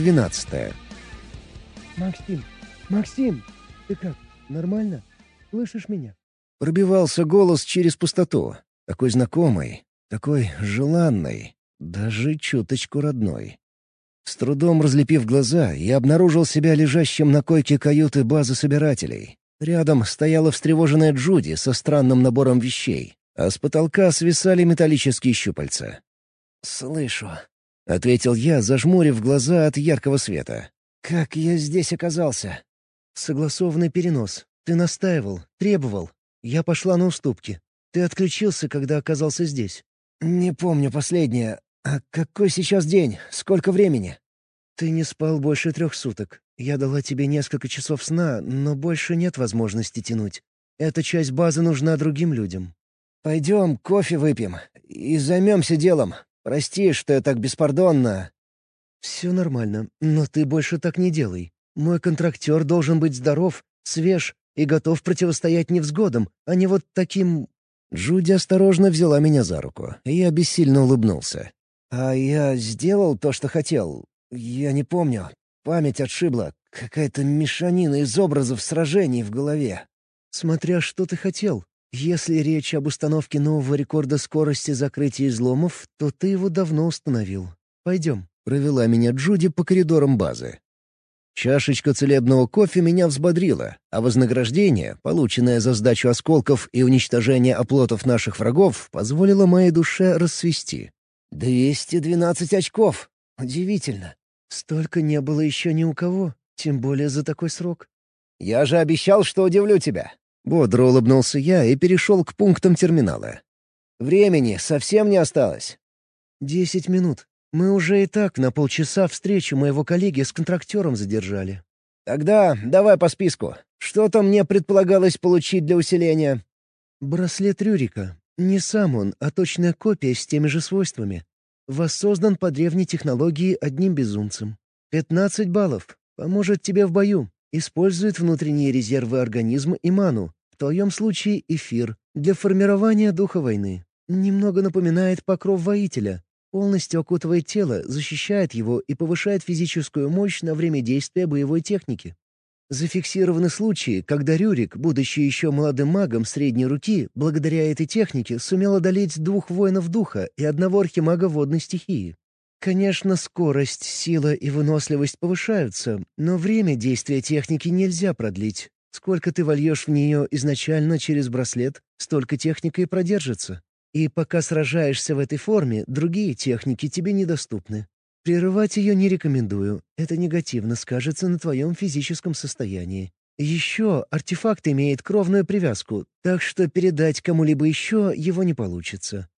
12. «Максим! Максим! Ты как, нормально? Слышишь меня?» Пробивался голос через пустоту. Такой знакомый, такой желанный, даже чуточку родной. С трудом разлепив глаза, я обнаружил себя лежащим на койке каюты базы собирателей. Рядом стояла встревоженная Джуди со странным набором вещей, а с потолка свисали металлические щупальца. «Слышу», — ответил я, зажмурив глаза от яркого света. «Как я здесь оказался?» «Согласованный перенос. Ты настаивал, требовал. Я пошла на уступки. Ты отключился, когда оказался здесь». «Не помню последнее. А какой сейчас день? Сколько времени?» «Ты не спал больше трех суток. Я дала тебе несколько часов сна, но больше нет возможности тянуть. Эта часть базы нужна другим людям». «Пойдем, кофе выпьем и займемся делом. Прости, что я так беспардонно». «Все нормально, но ты больше так не делай. Мой контрактер должен быть здоров, свеж и готов противостоять невзгодам, а не вот таким...» Джуди осторожно взяла меня за руку, и я бессильно улыбнулся. «А я сделал то, что хотел. Я не помню. Память отшибла. Какая-то мешанина из образов сражений в голове». «Смотря что ты хотел. Если речь об установке нового рекорда скорости закрытия изломов, то ты его давно установил. Пойдем». Провела меня Джуди по коридорам базы. Чашечка целебного кофе меня взбодрила, а вознаграждение, полученное за сдачу осколков и уничтожение оплотов наших врагов, позволило моей душе рассвести. «Двести двенадцать очков! Удивительно! Столько не было еще ни у кого, тем более за такой срок». «Я же обещал, что удивлю тебя!» Бодро улыбнулся я и перешел к пунктам терминала. «Времени совсем не осталось». «Десять минут. Мы уже и так на полчаса встречу моего коллеги с контрактером задержали». «Тогда давай по списку. Что-то мне предполагалось получить для усиления». «Браслет Рюрика. Не сам он, а точная копия с теми же свойствами. Воссоздан по древней технологии одним безумцем. Пятнадцать баллов. Поможет тебе в бою. Использует внутренние резервы организма и ману. В твоем случае эфир. Для формирования духа войны. Немного напоминает покров воителя. Полностью окутывает тело, защищает его и повышает физическую мощь на время действия боевой техники. Зафиксированы случаи, когда Рюрик, будучи еще молодым магом средней руки, благодаря этой технике сумел одолеть двух воинов духа и одного архимага водной стихии. Конечно, скорость, сила и выносливость повышаются, но время действия техники нельзя продлить. Сколько ты вольешь в нее изначально через браслет, столько техника и продержится. И пока сражаешься в этой форме, другие техники тебе недоступны. Прерывать ее не рекомендую, это негативно скажется на твоем физическом состоянии. Еще артефакт имеет кровную привязку, так что передать кому-либо еще его не получится.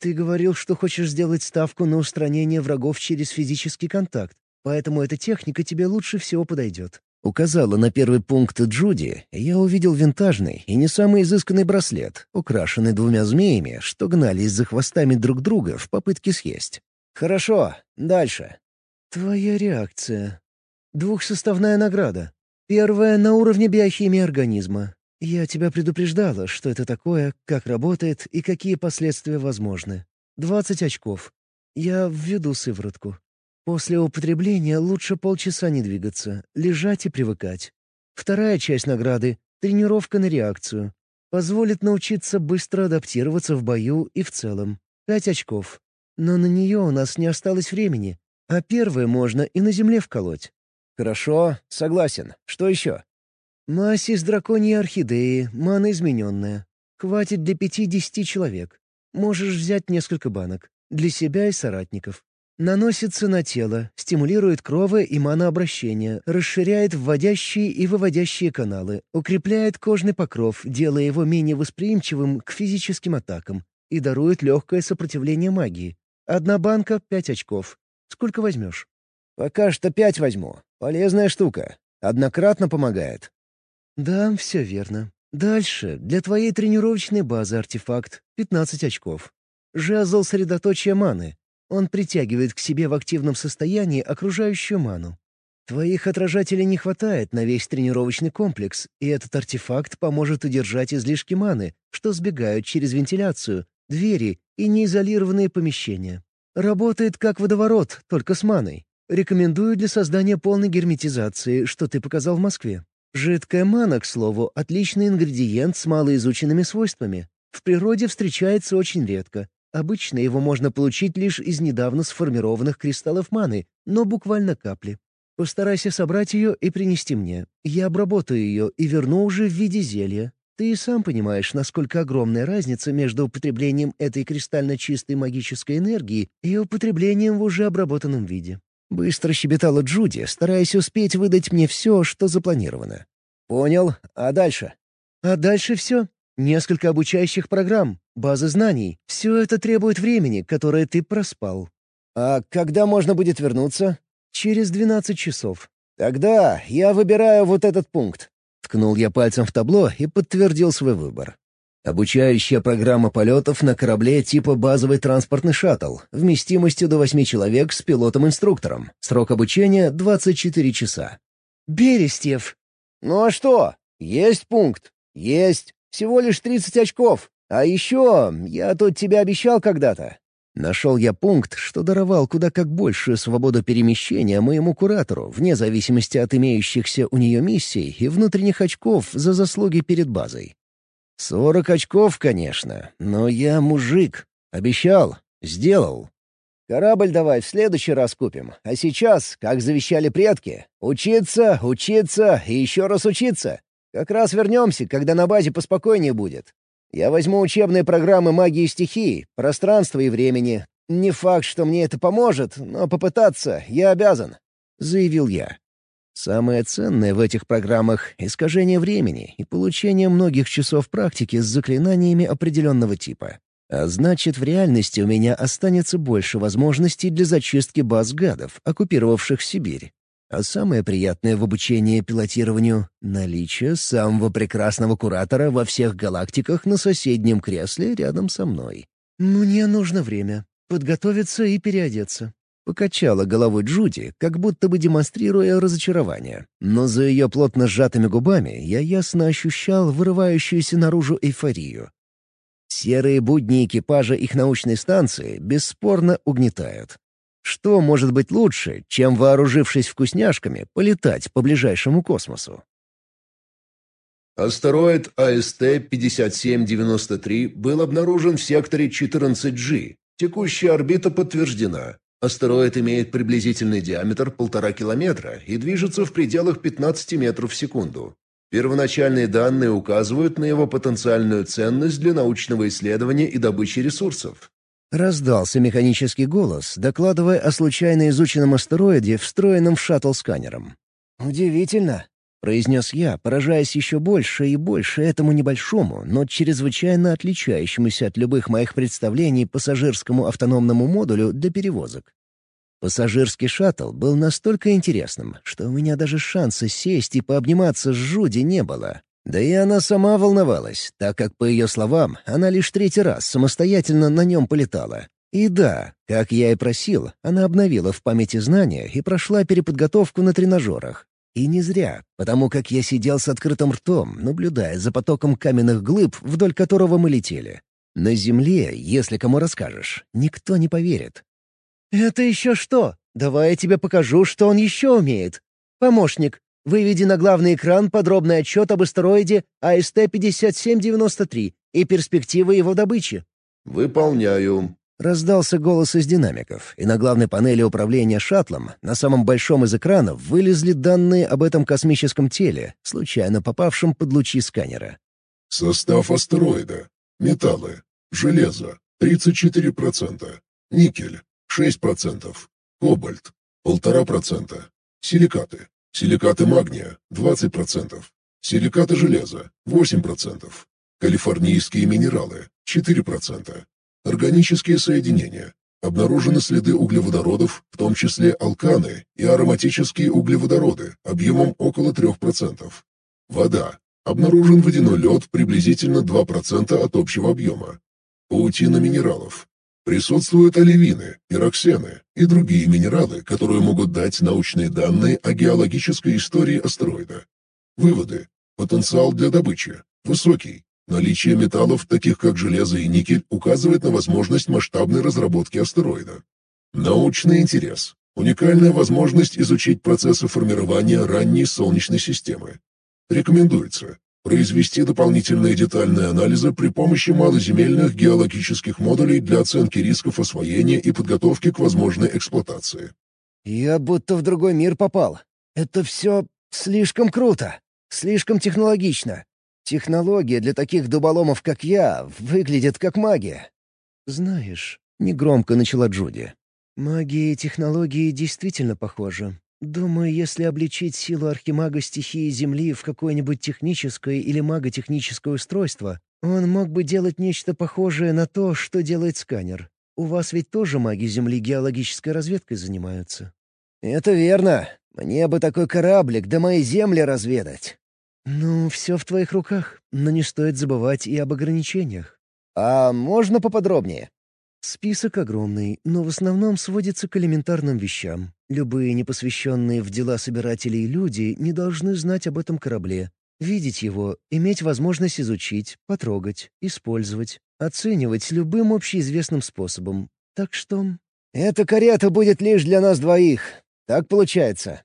Ты говорил, что хочешь сделать ставку на устранение врагов через физический контакт, поэтому эта техника тебе лучше всего подойдет. Указала на первый пункт Джуди, я увидел винтажный и не самый изысканный браслет, украшенный двумя змеями, что гнались за хвостами друг друга в попытке съесть. «Хорошо, дальше». «Твоя реакция. Двухсоставная награда. Первая — на уровне биохимии организма. Я тебя предупреждала, что это такое, как работает и какие последствия возможны. Двадцать очков. Я введу сыворотку. После употребления лучше полчаса не двигаться, лежать и привыкать. Вторая часть награды — тренировка на реакцию. Позволит научиться быстро адаптироваться в бою и в целом. Пять очков. Но на нее у нас не осталось времени, а первое можно и на земле вколоть. «Хорошо, согласен. Что еще?» «Мазь из драконьей орхидеи, мана измененная. Хватит для пяти-десяти человек. Можешь взять несколько банок. Для себя и соратников. Наносится на тело, стимулирует крово- и манообращение, расширяет вводящие и выводящие каналы, укрепляет кожный покров, делая его менее восприимчивым к физическим атакам, и дарует легкое сопротивление магии. Одна банка — пять очков. Сколько возьмешь? «Пока что пять возьму. Полезная штука. Однократно помогает». «Да, все верно. Дальше. Для твоей тренировочной базы артефакт — 15 очков. Жезл средоточия маны. Он притягивает к себе в активном состоянии окружающую ману. Твоих отражателей не хватает на весь тренировочный комплекс, и этот артефакт поможет удержать излишки маны, что сбегают через вентиляцию, двери и неизолированные помещения. Работает как водоворот, только с маной. Рекомендую для создания полной герметизации, что ты показал в Москве. Жидкая мана, к слову, отличный ингредиент с малоизученными свойствами. В природе встречается очень редко. Обычно его можно получить лишь из недавно сформированных кристаллов маны, но буквально капли. Постарайся собрать ее и принести мне. Я обработаю ее и верну уже в виде зелья. Ты и сам понимаешь, насколько огромная разница между употреблением этой кристально чистой магической энергии и употреблением в уже обработанном виде. Быстро щебетала Джуди, стараясь успеть выдать мне все, что запланировано. «Понял. А дальше?» «А дальше все. Несколько обучающих программ, базы знаний. Все это требует времени, которое ты проспал». «А когда можно будет вернуться?» «Через двенадцать часов». «Тогда я выбираю вот этот пункт. Ткнул я пальцем в табло и подтвердил свой выбор. Обучающая программа полетов на корабле типа базовый транспортный шаттл, вместимостью до восьми человек с пилотом-инструктором. Срок обучения — 24 часа. «Берестев!» «Ну а что? Есть пункт. Есть. Всего лишь 30 очков. А еще я тут тебе обещал когда-то. Нашел я пункт, что даровал куда как большую свободу перемещения моему куратору, вне зависимости от имеющихся у нее миссий и внутренних очков за заслуги перед базой. Сорок очков, конечно, но я мужик. Обещал, сделал. Корабль давай в следующий раз купим, а сейчас, как завещали предки, учиться, учиться и еще раз учиться. Как раз вернемся, когда на базе поспокойнее будет. Я возьму учебные программы магии стихий, пространства и времени. Не факт, что мне это поможет, но попытаться я обязан», — заявил я. Самое ценное в этих программах — искажение времени и получение многих часов практики с заклинаниями определенного типа. А значит, в реальности у меня останется больше возможностей для зачистки баз гадов, оккупировавших Сибирь. А самое приятное в обучении пилотированию — наличие самого прекрасного куратора во всех галактиках на соседнем кресле рядом со мной. «Мне нужно время. Подготовиться и переодеться». Покачала головой Джуди, как будто бы демонстрируя разочарование. Но за ее плотно сжатыми губами я ясно ощущал вырывающуюся наружу эйфорию. Серые будни экипажа их научной станции бесспорно угнетают. Что может быть лучше, чем, вооружившись вкусняшками, полетать по ближайшему космосу? Астероид АСТ-5793 был обнаружен в секторе 14G. Текущая орбита подтверждена. Астероид имеет приблизительный диаметр полтора километра и движется в пределах 15 метров в секунду. Первоначальные данные указывают на его потенциальную ценность для научного исследования и добычи ресурсов. Раздался механический голос, докладывая о случайно изученном астероиде, встроенном в шаттл сканером. «Удивительно», — произнес я, поражаясь еще больше и больше этому небольшому, но чрезвычайно отличающемуся от любых моих представлений пассажирскому автономному модулю для перевозок. Пассажирский шаттл был настолько интересным, что у меня даже шанса сесть и пообниматься с Жуди не было. Да и она сама волновалась, так как, по ее словам, она лишь третий раз самостоятельно на нем полетала. И да, как я и просил, она обновила в памяти знания и прошла переподготовку на тренажерах. И не зря, потому как я сидел с открытым ртом, наблюдая за потоком каменных глыб, вдоль которого мы летели. На Земле, если кому расскажешь, никто не поверит. «Это еще что? Давай я тебе покажу, что он еще умеет. Помощник, Выведи на главный экран подробный отчет об астероиде АСТ-5793 и перспективы его добычи». «Выполняю», — раздался голос из динамиков, и на главной панели управления шаттлом, на самом большом из экранов, вылезли данные об этом космическом теле, случайно попавшем под лучи сканера. «Состав астероида. Металлы. Железо. 34%. Никель. 6%. Кобальт. 1,5%. Силикаты. Силикаты магния – 20%. Силикаты железа – 8%. Калифорнийские минералы – 4%. Органические соединения. Обнаружены следы углеводородов, в том числе алканы и ароматические углеводороды, объемом около 3%. Вода. Обнаружен водяной лед приблизительно 2% от общего объема. Паутина минералов. Присутствуют оливины, пироксены и другие минералы, которые могут дать научные данные о геологической истории астероида. Выводы. Потенциал для добычи. Высокий. Наличие металлов, таких как железо и никель, указывает на возможность масштабной разработки астероида. Научный интерес. Уникальная возможность изучить процессы формирования ранней Солнечной системы. Рекомендуется произвести дополнительные детальные анализы при помощи малоземельных геологических модулей для оценки рисков освоения и подготовки к возможной эксплуатации. «Я будто в другой мир попал. Это все слишком круто, слишком технологично. Технология для таких дуболомов, как я, выглядит как магия». «Знаешь», — негромко начала Джуди, — «магия и технологии действительно похожи. Думаю, если обличить силу архимага стихии Земли в какое-нибудь техническое или маготехническое устройство, он мог бы делать нечто похожее на то, что делает сканер. У вас ведь тоже маги Земли геологической разведкой занимаются». «Это верно. Мне бы такой кораблик до моей Земли разведать». «Ну, все в твоих руках, но не стоит забывать и об ограничениях». «А можно поподробнее?» Список огромный, но в основном сводится к элементарным вещам. Любые непосвященные в дела собирателей люди не должны знать об этом корабле, видеть его, иметь возможность изучить, потрогать, использовать, оценивать любым общеизвестным способом. Так что... «Эта карета будет лишь для нас двоих. Так получается».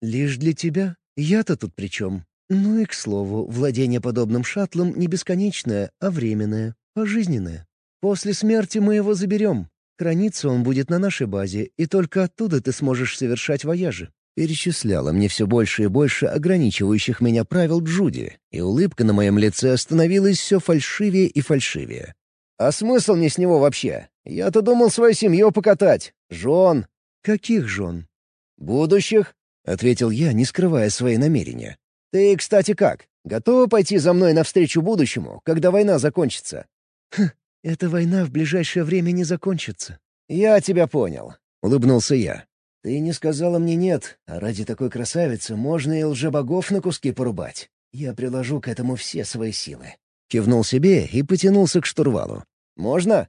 «Лишь для тебя? Я-то тут при чем?» Ну и, к слову, владение подобным шаттлом не бесконечное, а временное, пожизненное. После смерти мы его заберем. Храниться он будет на нашей базе, и только оттуда ты сможешь совершать вояжи». Перечисляла мне все больше и больше ограничивающих меня правил Джуди, и улыбка на моем лице становилась все фальшивее и фальшивее. «А смысл мне с него вообще? Я-то думал свою семью покатать. Жен». «Каких жен?» «Будущих», — ответил я, не скрывая свои намерения. «Ты, кстати, как? Готова пойти за мной навстречу будущему, когда война закончится?» «Хм, эта война в ближайшее время не закончится». «Я тебя понял», — улыбнулся я. «Ты не сказала мне нет, а ради такой красавицы можно и лжебогов на куски порубать. Я приложу к этому все свои силы». Кивнул себе и потянулся к штурвалу. «Можно?»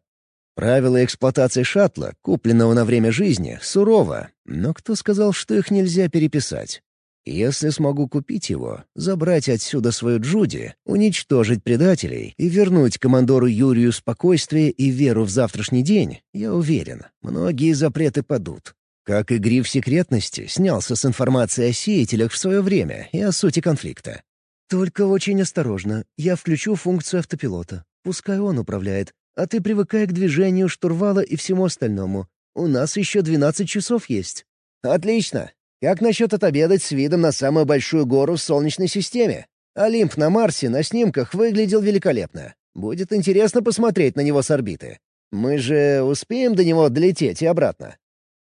Правила эксплуатации шаттла, купленного на время жизни, сурово, но кто сказал, что их нельзя переписать? Если смогу купить его, забрать отсюда свою Джуди, уничтожить предателей и вернуть командору Юрию спокойствие и веру в завтрашний день, я уверен, многие запреты падут. Как и гриф секретности снялся с информацией о сеятелях в свое время и о сути конфликта. «Только очень осторожно. Я включу функцию автопилота. Пускай он управляет, а ты привыкай к движению штурвала и всему остальному. У нас еще 12 часов есть». «Отлично. Как насчет отобедать с видом на самую большую гору в Солнечной системе? Олимп на Марсе на снимках выглядел великолепно. Будет интересно посмотреть на него с орбиты. Мы же успеем до него долететь и обратно?»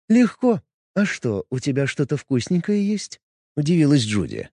«Легко. А что, у тебя что-то вкусненькое есть?» — удивилась Джуди.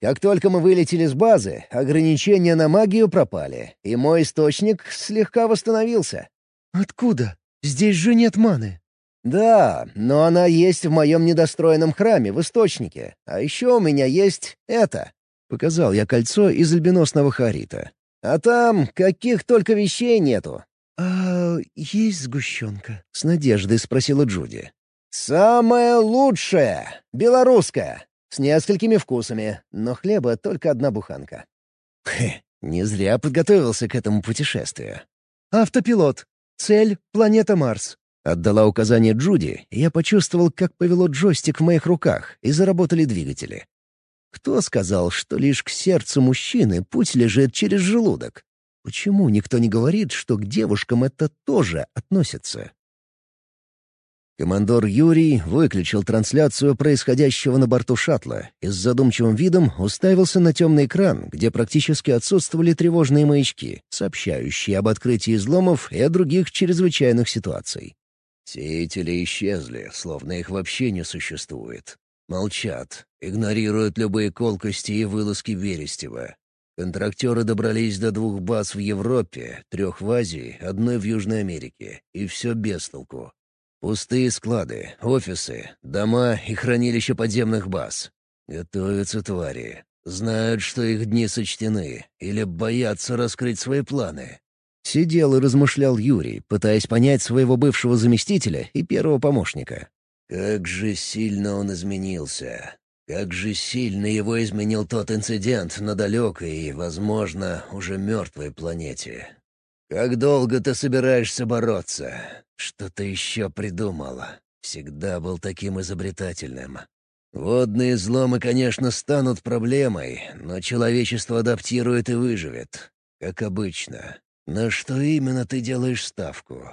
«Как только мы вылетели с базы, ограничения на магию пропали, и мой источник слегка восстановился». «Откуда? Здесь же нет маны». «Да, но она есть в моем недостроенном храме в Источнике. А еще у меня есть это». Показал я кольцо из альбиносного харита. «А там каких только вещей нету». «А есть сгущенка?» — с надеждой спросила Джуди. «Самое лучшее! Белорусское! С несколькими вкусами, но хлеба только одна буханка». Хе, не зря подготовился к этому путешествию. «Автопилот. Цель — планета Марс. Отдала указание Джуди, и я почувствовал, как повело джойстик в моих руках, и заработали двигатели. Кто сказал, что лишь к сердцу мужчины путь лежит через желудок? Почему никто не говорит, что к девушкам это тоже относится? Командор Юрий выключил трансляцию происходящего на борту шаттла и с задумчивым видом уставился на темный экран, где практически отсутствовали тревожные маячки, сообщающие об открытии изломов и о других чрезвычайных ситуациях. Сеятели исчезли, словно их вообще не существует. Молчат, игнорируют любые колкости и вылазки Верестева. Контрактеры добрались до двух баз в Европе, трех в Азии, одной в Южной Америке, и все без толку. Пустые склады, офисы, дома и хранилища подземных баз. Готовятся твари. Знают, что их дни сочтены, или боятся раскрыть свои планы. Сидел и размышлял Юрий, пытаясь понять своего бывшего заместителя и первого помощника. Как же сильно он изменился. Как же сильно его изменил тот инцидент на далекой и, возможно, уже мертвой планете. Как долго ты собираешься бороться? Что ты еще придумала? Всегда был таким изобретательным. Водные взломы, конечно, станут проблемой, но человечество адаптирует и выживет. Как обычно. На что именно ты делаешь ставку?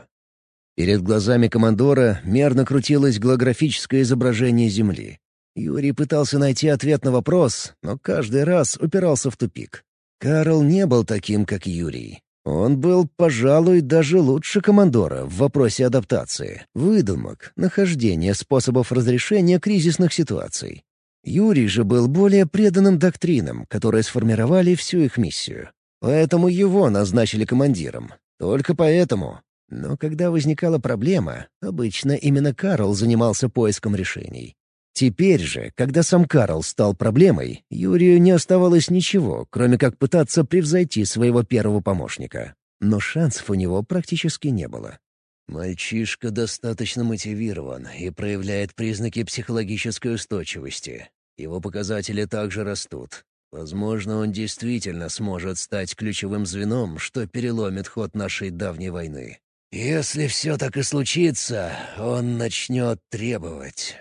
Перед глазами командора мерно крутилось голографическое изображение Земли. Юрий пытался найти ответ на вопрос, но каждый раз упирался в тупик. Карл не был таким, как Юрий. Он был, пожалуй, даже лучше командора в вопросе адаптации, выдумок, нахождения способов разрешения кризисных ситуаций. Юрий же был более преданным доктринам, которые сформировали всю их миссию. Поэтому его назначили командиром. Только поэтому. Но когда возникала проблема, обычно именно Карл занимался поиском решений. Теперь же, когда сам Карл стал проблемой, Юрию не оставалось ничего, кроме как пытаться превзойти своего первого помощника. Но шансов у него практически не было. Мальчишка достаточно мотивирован и проявляет признаки психологической устойчивости. Его показатели также растут. Возможно, он действительно сможет стать ключевым звеном, что переломит ход нашей давней войны. Если все так и случится, он начнет требовать.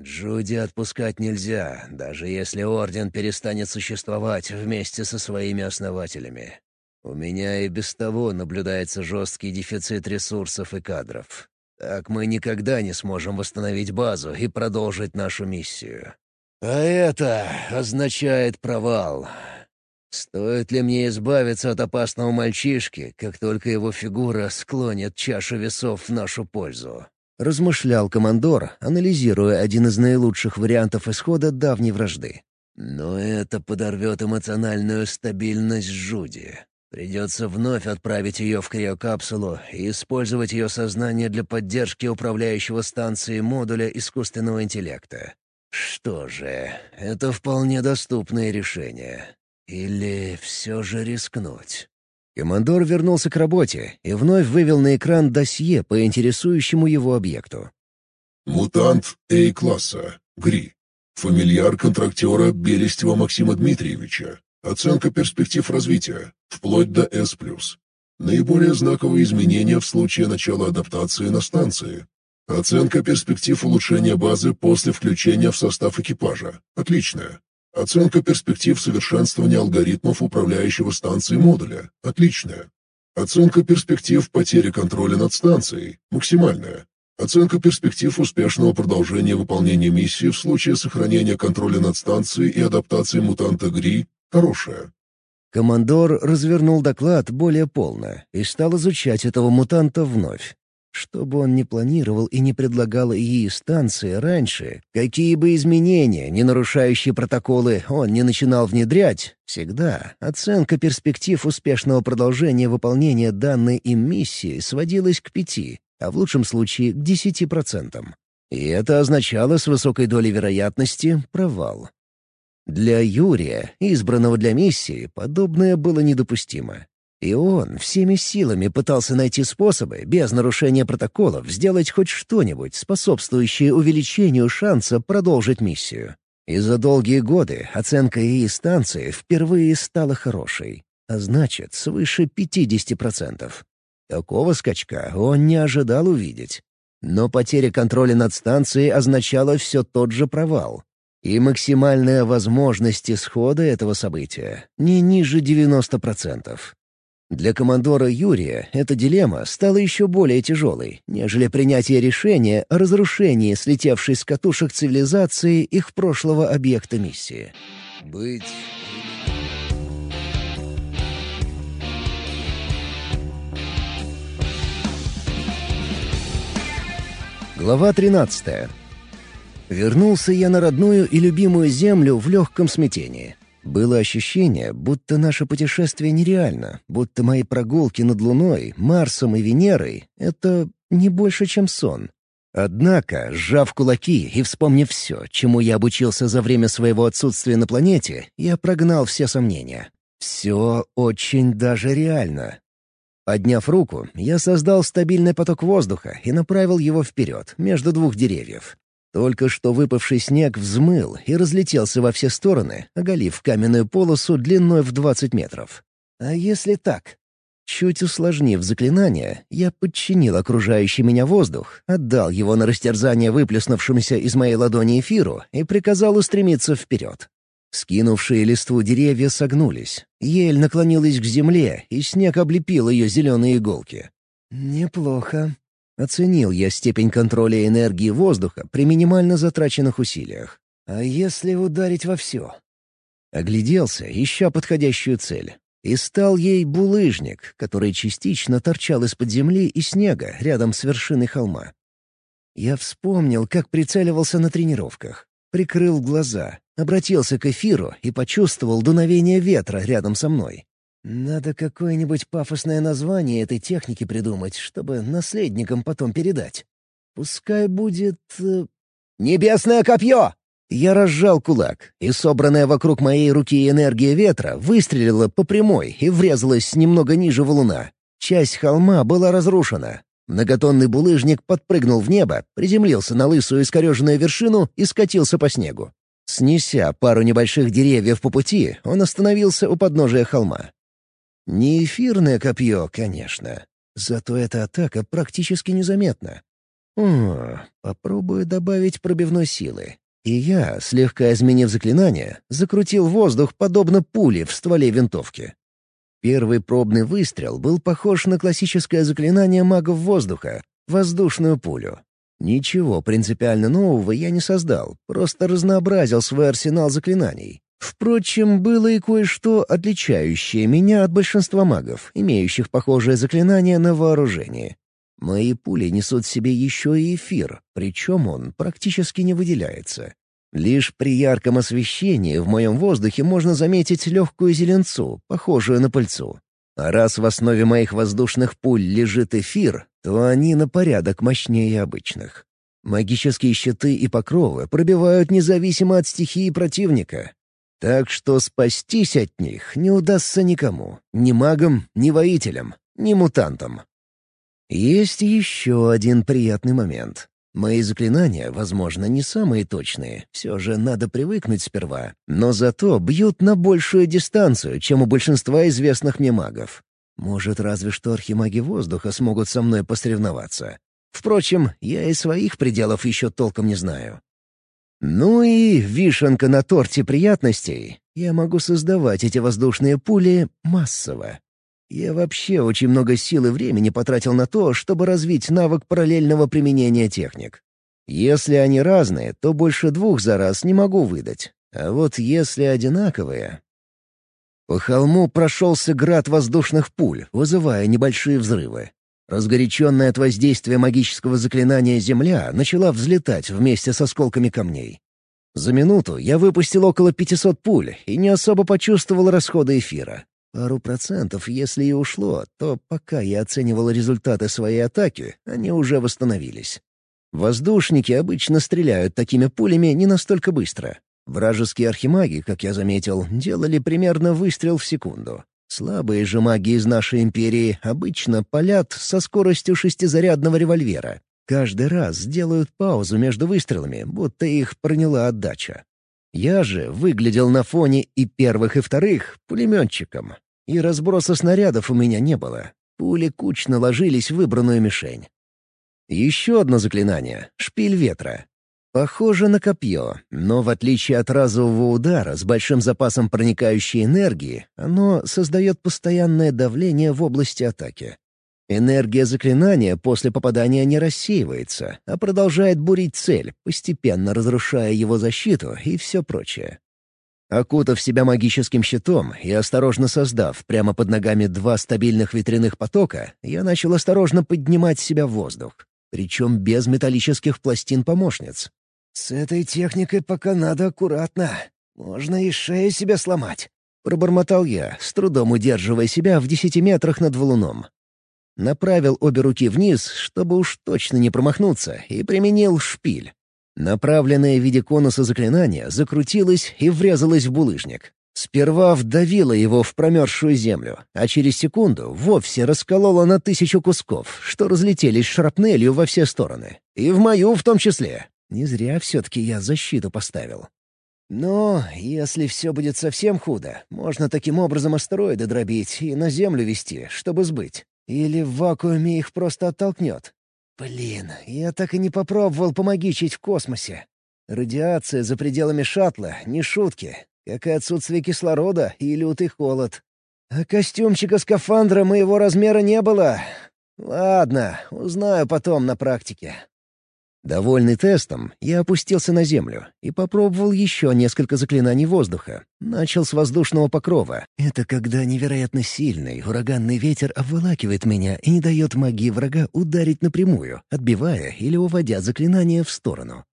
Джуди отпускать нельзя, даже если Орден перестанет существовать вместе со своими основателями. У меня и без того наблюдается жесткий дефицит ресурсов и кадров. Так мы никогда не сможем восстановить базу и продолжить нашу миссию. А это означает провал. Стоит ли мне избавиться от опасного мальчишки, как только его фигура склонит чашу весов в нашу пользу? — размышлял командор, анализируя один из наилучших вариантов исхода давней вражды. «Но это подорвет эмоциональную стабильность Жуди. Придется вновь отправить ее в криокапсулу и использовать ее сознание для поддержки управляющего станции модуля искусственного интеллекта. Что же, это вполне доступное решение. Или все же рискнуть?» Командор вернулся к работе и вновь вывел на экран досье по интересующему его объекту. «Мутант А-класса. ГРИ. Фамильяр контрактера Берестева Максима Дмитриевича. Оценка перспектив развития. Вплоть до С+. Наиболее знаковые изменения в случае начала адаптации на станции. Оценка перспектив улучшения базы после включения в состав экипажа. Отличная. Оценка перспектив совершенствования алгоритмов управляющего станцией модуля. Отличная. Оценка перспектив потери контроля над станцией. Максимальная. Оценка перспектив успешного продолжения выполнения миссии в случае сохранения контроля над станцией и адаптации мутанта ГРИ. Хорошая. Командор развернул доклад более полно и стал изучать этого мутанта вновь. Что бы он ни планировал и не предлагал ей станции раньше, какие бы изменения, не нарушающие протоколы, он не начинал внедрять, всегда оценка перспектив успешного продолжения выполнения данной им миссии сводилась к пяти, а в лучшем случае к десяти процентам. И это означало с высокой долей вероятности провал. Для Юрия, избранного для миссии, подобное было недопустимо. И он всеми силами пытался найти способы, без нарушения протоколов, сделать хоть что-нибудь, способствующее увеличению шанса продолжить миссию. И за долгие годы оценка ИИ станции впервые стала хорошей, а значит, свыше 50%. Такого скачка он не ожидал увидеть. Но потеря контроля над станцией означала все тот же провал. И максимальная возможность исхода этого события не ниже 90%. Для командора Юрия эта дилемма стала еще более тяжелой, нежели принятие решения о разрушении слетевшей с катушек цивилизации их прошлого объекта миссии. Быть Глава 13. Вернулся я на родную и любимую землю в легком смятении. Было ощущение, будто наше путешествие нереально, будто мои прогулки над Луной, Марсом и Венерой — это не больше, чем сон. Однако, сжав кулаки и вспомнив все, чему я обучился за время своего отсутствия на планете, я прогнал все сомнения. Все очень даже реально. Подняв руку, я создал стабильный поток воздуха и направил его вперед, между двух деревьев. Только что выпавший снег взмыл и разлетелся во все стороны, оголив каменную полосу длиной в 20 метров. А если так? Чуть усложнив заклинание, я подчинил окружающий меня воздух, отдал его на растерзание выплеснувшемуся из моей ладони эфиру и приказал устремиться вперед. Скинувшие листву деревья согнулись. Ель наклонилась к земле, и снег облепил ее зеленые иголки. «Неплохо», — оценил я степень контроля энергии воздуха при минимально затраченных усилиях. «А если ударить во все?» Огляделся, ища подходящую цель. И стал ей булыжник, который частично торчал из-под земли и снега рядом с вершиной холма. Я вспомнил, как прицеливался на тренировках. Прикрыл глаза, обратился к эфиру и почувствовал дуновение ветра рядом со мной. Надо какое-нибудь пафосное название этой техники придумать, чтобы наследникам потом передать. Пускай будет... Э, «Небесное копье!» Я разжал кулак, и собранная вокруг моей руки энергия ветра выстрелила по прямой и врезалась немного ниже валуна. Часть холма была разрушена. Многотонный булыжник подпрыгнул в небо, приземлился на лысую искореженную вершину и скатился по снегу. Снеся пару небольших деревьев по пути, он остановился у подножия холма. Не эфирное копье, конечно. Зато эта атака практически незаметна. О, попробую добавить пробивной силы. И я, слегка изменив заклинание, закрутил воздух подобно пуле в стволе винтовки. Первый пробный выстрел был похож на классическое заклинание магов воздуха — воздушную пулю. Ничего принципиально нового я не создал, просто разнообразил свой арсенал заклинаний. Впрочем, было и кое-что, отличающее меня от большинства магов, имеющих похожее заклинание на вооружении. Мои пули несут в себе еще и эфир, причем он практически не выделяется. Лишь при ярком освещении в моем воздухе можно заметить легкую зеленцу, похожую на пыльцу. А раз в основе моих воздушных пуль лежит эфир, то они на порядок мощнее обычных. Магические щиты и покровы пробивают независимо от стихии противника. Так что спастись от них не удастся никому. Ни магам, ни воителям, ни мутантам. Есть еще один приятный момент. Мои заклинания, возможно, не самые точные, все же надо привыкнуть сперва, но зато бьют на большую дистанцию, чем у большинства известных мне магов. Может, разве что архимаги воздуха смогут со мной посоревноваться. Впрочем, я и своих пределов еще толком не знаю. Ну и вишенка на торте приятностей. Я могу создавать эти воздушные пули массово. Я вообще очень много сил и времени потратил на то, чтобы развить навык параллельного применения техник. Если они разные, то больше двух за раз не могу выдать. А вот если одинаковые... По холму прошелся град воздушных пуль, вызывая небольшие взрывы. Разгоряченная от воздействия магического заклинания земля начала взлетать вместе с осколками камней. За минуту я выпустил около 500 пуль и не особо почувствовал расхода эфира. Пару процентов, если и ушло, то пока я оценивал результаты своей атаки, они уже восстановились. Воздушники обычно стреляют такими пулями не настолько быстро. Вражеские архимаги, как я заметил, делали примерно выстрел в секунду. Слабые же маги из нашей империи обычно палят со скоростью шестизарядного револьвера. Каждый раз делают паузу между выстрелами, будто их проняла отдача. Я же выглядел на фоне и первых, и вторых пулеметчиком. И разброса снарядов у меня не было. Пули кучно ложились в выбранную мишень. Еще одно заклинание — шпиль ветра. Похоже на копье, но в отличие от разового удара с большим запасом проникающей энергии, оно создает постоянное давление в области атаки. Энергия заклинания после попадания не рассеивается, а продолжает бурить цель, постепенно разрушая его защиту и все прочее. Окутав себя магическим щитом и осторожно создав прямо под ногами два стабильных ветряных потока, я начал осторожно поднимать себя в воздух, причем без металлических пластин-помощниц. «С этой техникой пока надо аккуратно. Можно и шею себе сломать», — пробормотал я, с трудом удерживая себя в десяти метрах над валуном. Направил обе руки вниз, чтобы уж точно не промахнуться, и применил шпиль. Направленное в виде конуса заклинание закрутилось и врезалось в булыжник. Сперва вдавило его в промерзшую землю, а через секунду вовсе раскололо на тысячу кусков, что разлетелись шрапнелью во все стороны. И в мою в том числе. Не зря все-таки я защиту поставил. Но если все будет совсем худо, можно таким образом астероиды дробить и на Землю вести, чтобы сбыть. Или в вакууме их просто оттолкнет. Блин, я так и не попробовал помогичить в космосе. Радиация за пределами шаттла — не шутки, как и отсутствие кислорода и лютый холод. А костюмчика скафандра моего размера не было. Ладно, узнаю потом на практике. Довольный тестом, я опустился на землю и попробовал еще несколько заклинаний воздуха. Начал с воздушного покрова. Это когда невероятно сильный ураганный ветер обволакивает меня и не дает магии врага ударить напрямую, отбивая или уводя заклинание в сторону.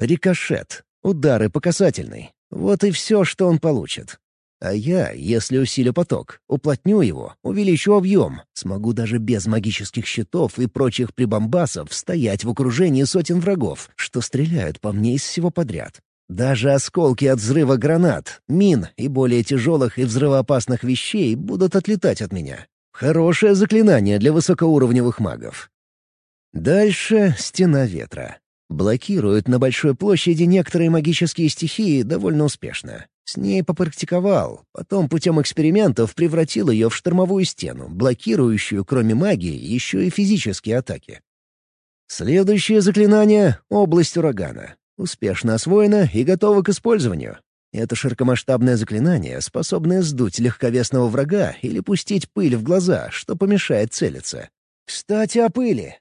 Рикошет. Удары по касательной. Вот и все, что он получит. А я, если усилю поток, уплотню его, увеличу объем, смогу даже без магических щитов и прочих прибамбасов стоять в окружении сотен врагов, что стреляют по мне из всего подряд. Даже осколки от взрыва гранат, мин и более тяжелых и взрывоопасных вещей будут отлетать от меня. Хорошее заклинание для высокоуровневых магов. Дальше — стена ветра. Блокирует на большой площади некоторые магические стихии довольно успешно. С ней попрактиковал, потом путем экспериментов превратил ее в штормовую стену, блокирующую, кроме магии, еще и физические атаки. Следующее заклинание — область урагана. Успешно освоено и готово к использованию. Это широкомасштабное заклинание, способное сдуть легковесного врага или пустить пыль в глаза, что помешает целиться. Кстати, о пыли.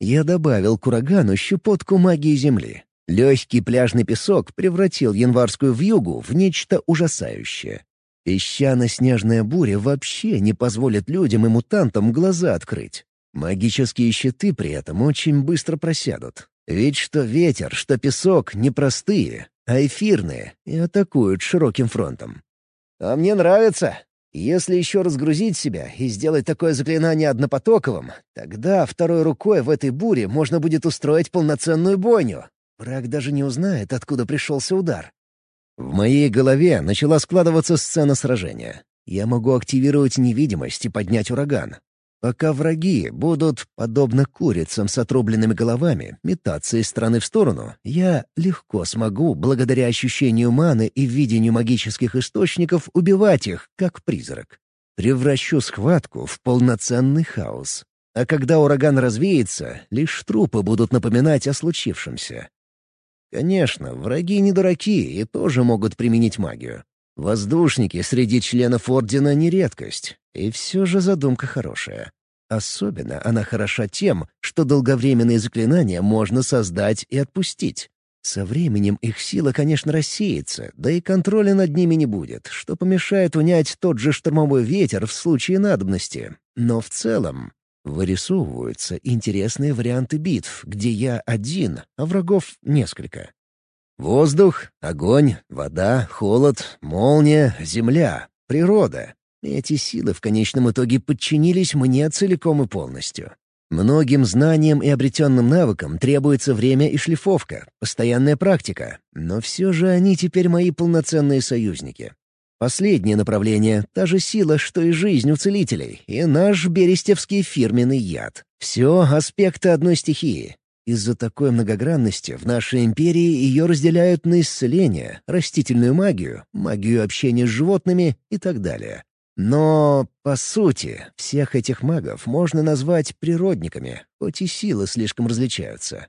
Я добавил к урагану щепотку магии Земли. Легкий пляжный песок превратил январскую вьюгу в нечто ужасающее. Песчано-снежная буря вообще не позволит людям и мутантам глаза открыть. Магические щиты при этом очень быстро просядут. Ведь что ветер, что песок — не простые, а эфирные, и атакуют широким фронтом. А мне нравится. Если еще разгрузить себя и сделать такое заклинание однопотоковым, тогда второй рукой в этой буре можно будет устроить полноценную бойню. Враг даже не узнает, откуда пришелся удар. В моей голове начала складываться сцена сражения. Я могу активировать невидимость и поднять ураган. Пока враги будут, подобно курицам с отрубленными головами, метаться из стороны в сторону, я легко смогу, благодаря ощущению маны и видению магических источников, убивать их, как призрак. Превращу схватку в полноценный хаос. А когда ураган развеется, лишь трупы будут напоминать о случившемся. Конечно, враги не дураки и тоже могут применить магию. Воздушники среди членов Ордена не редкость, и все же задумка хорошая. Особенно она хороша тем, что долговременные заклинания можно создать и отпустить. Со временем их сила, конечно, рассеется, да и контроля над ними не будет, что помешает унять тот же штормовой ветер в случае надобности. Но в целом Вырисовываются интересные варианты битв, где я один, а врагов несколько. Воздух, огонь, вода, холод, молния, земля, природа. Эти силы в конечном итоге подчинились мне целиком и полностью. Многим знаниям и обретенным навыкам требуется время и шлифовка, постоянная практика, но все же они теперь мои полноценные союзники. Последнее направление — та же сила, что и жизнь у целителей, и наш берестевский фирменный яд. Все аспекты одной стихии. Из-за такой многогранности в нашей империи ее разделяют на исцеление, растительную магию, магию общения с животными и так далее. Но, по сути, всех этих магов можно назвать природниками, хоть и силы слишком различаются.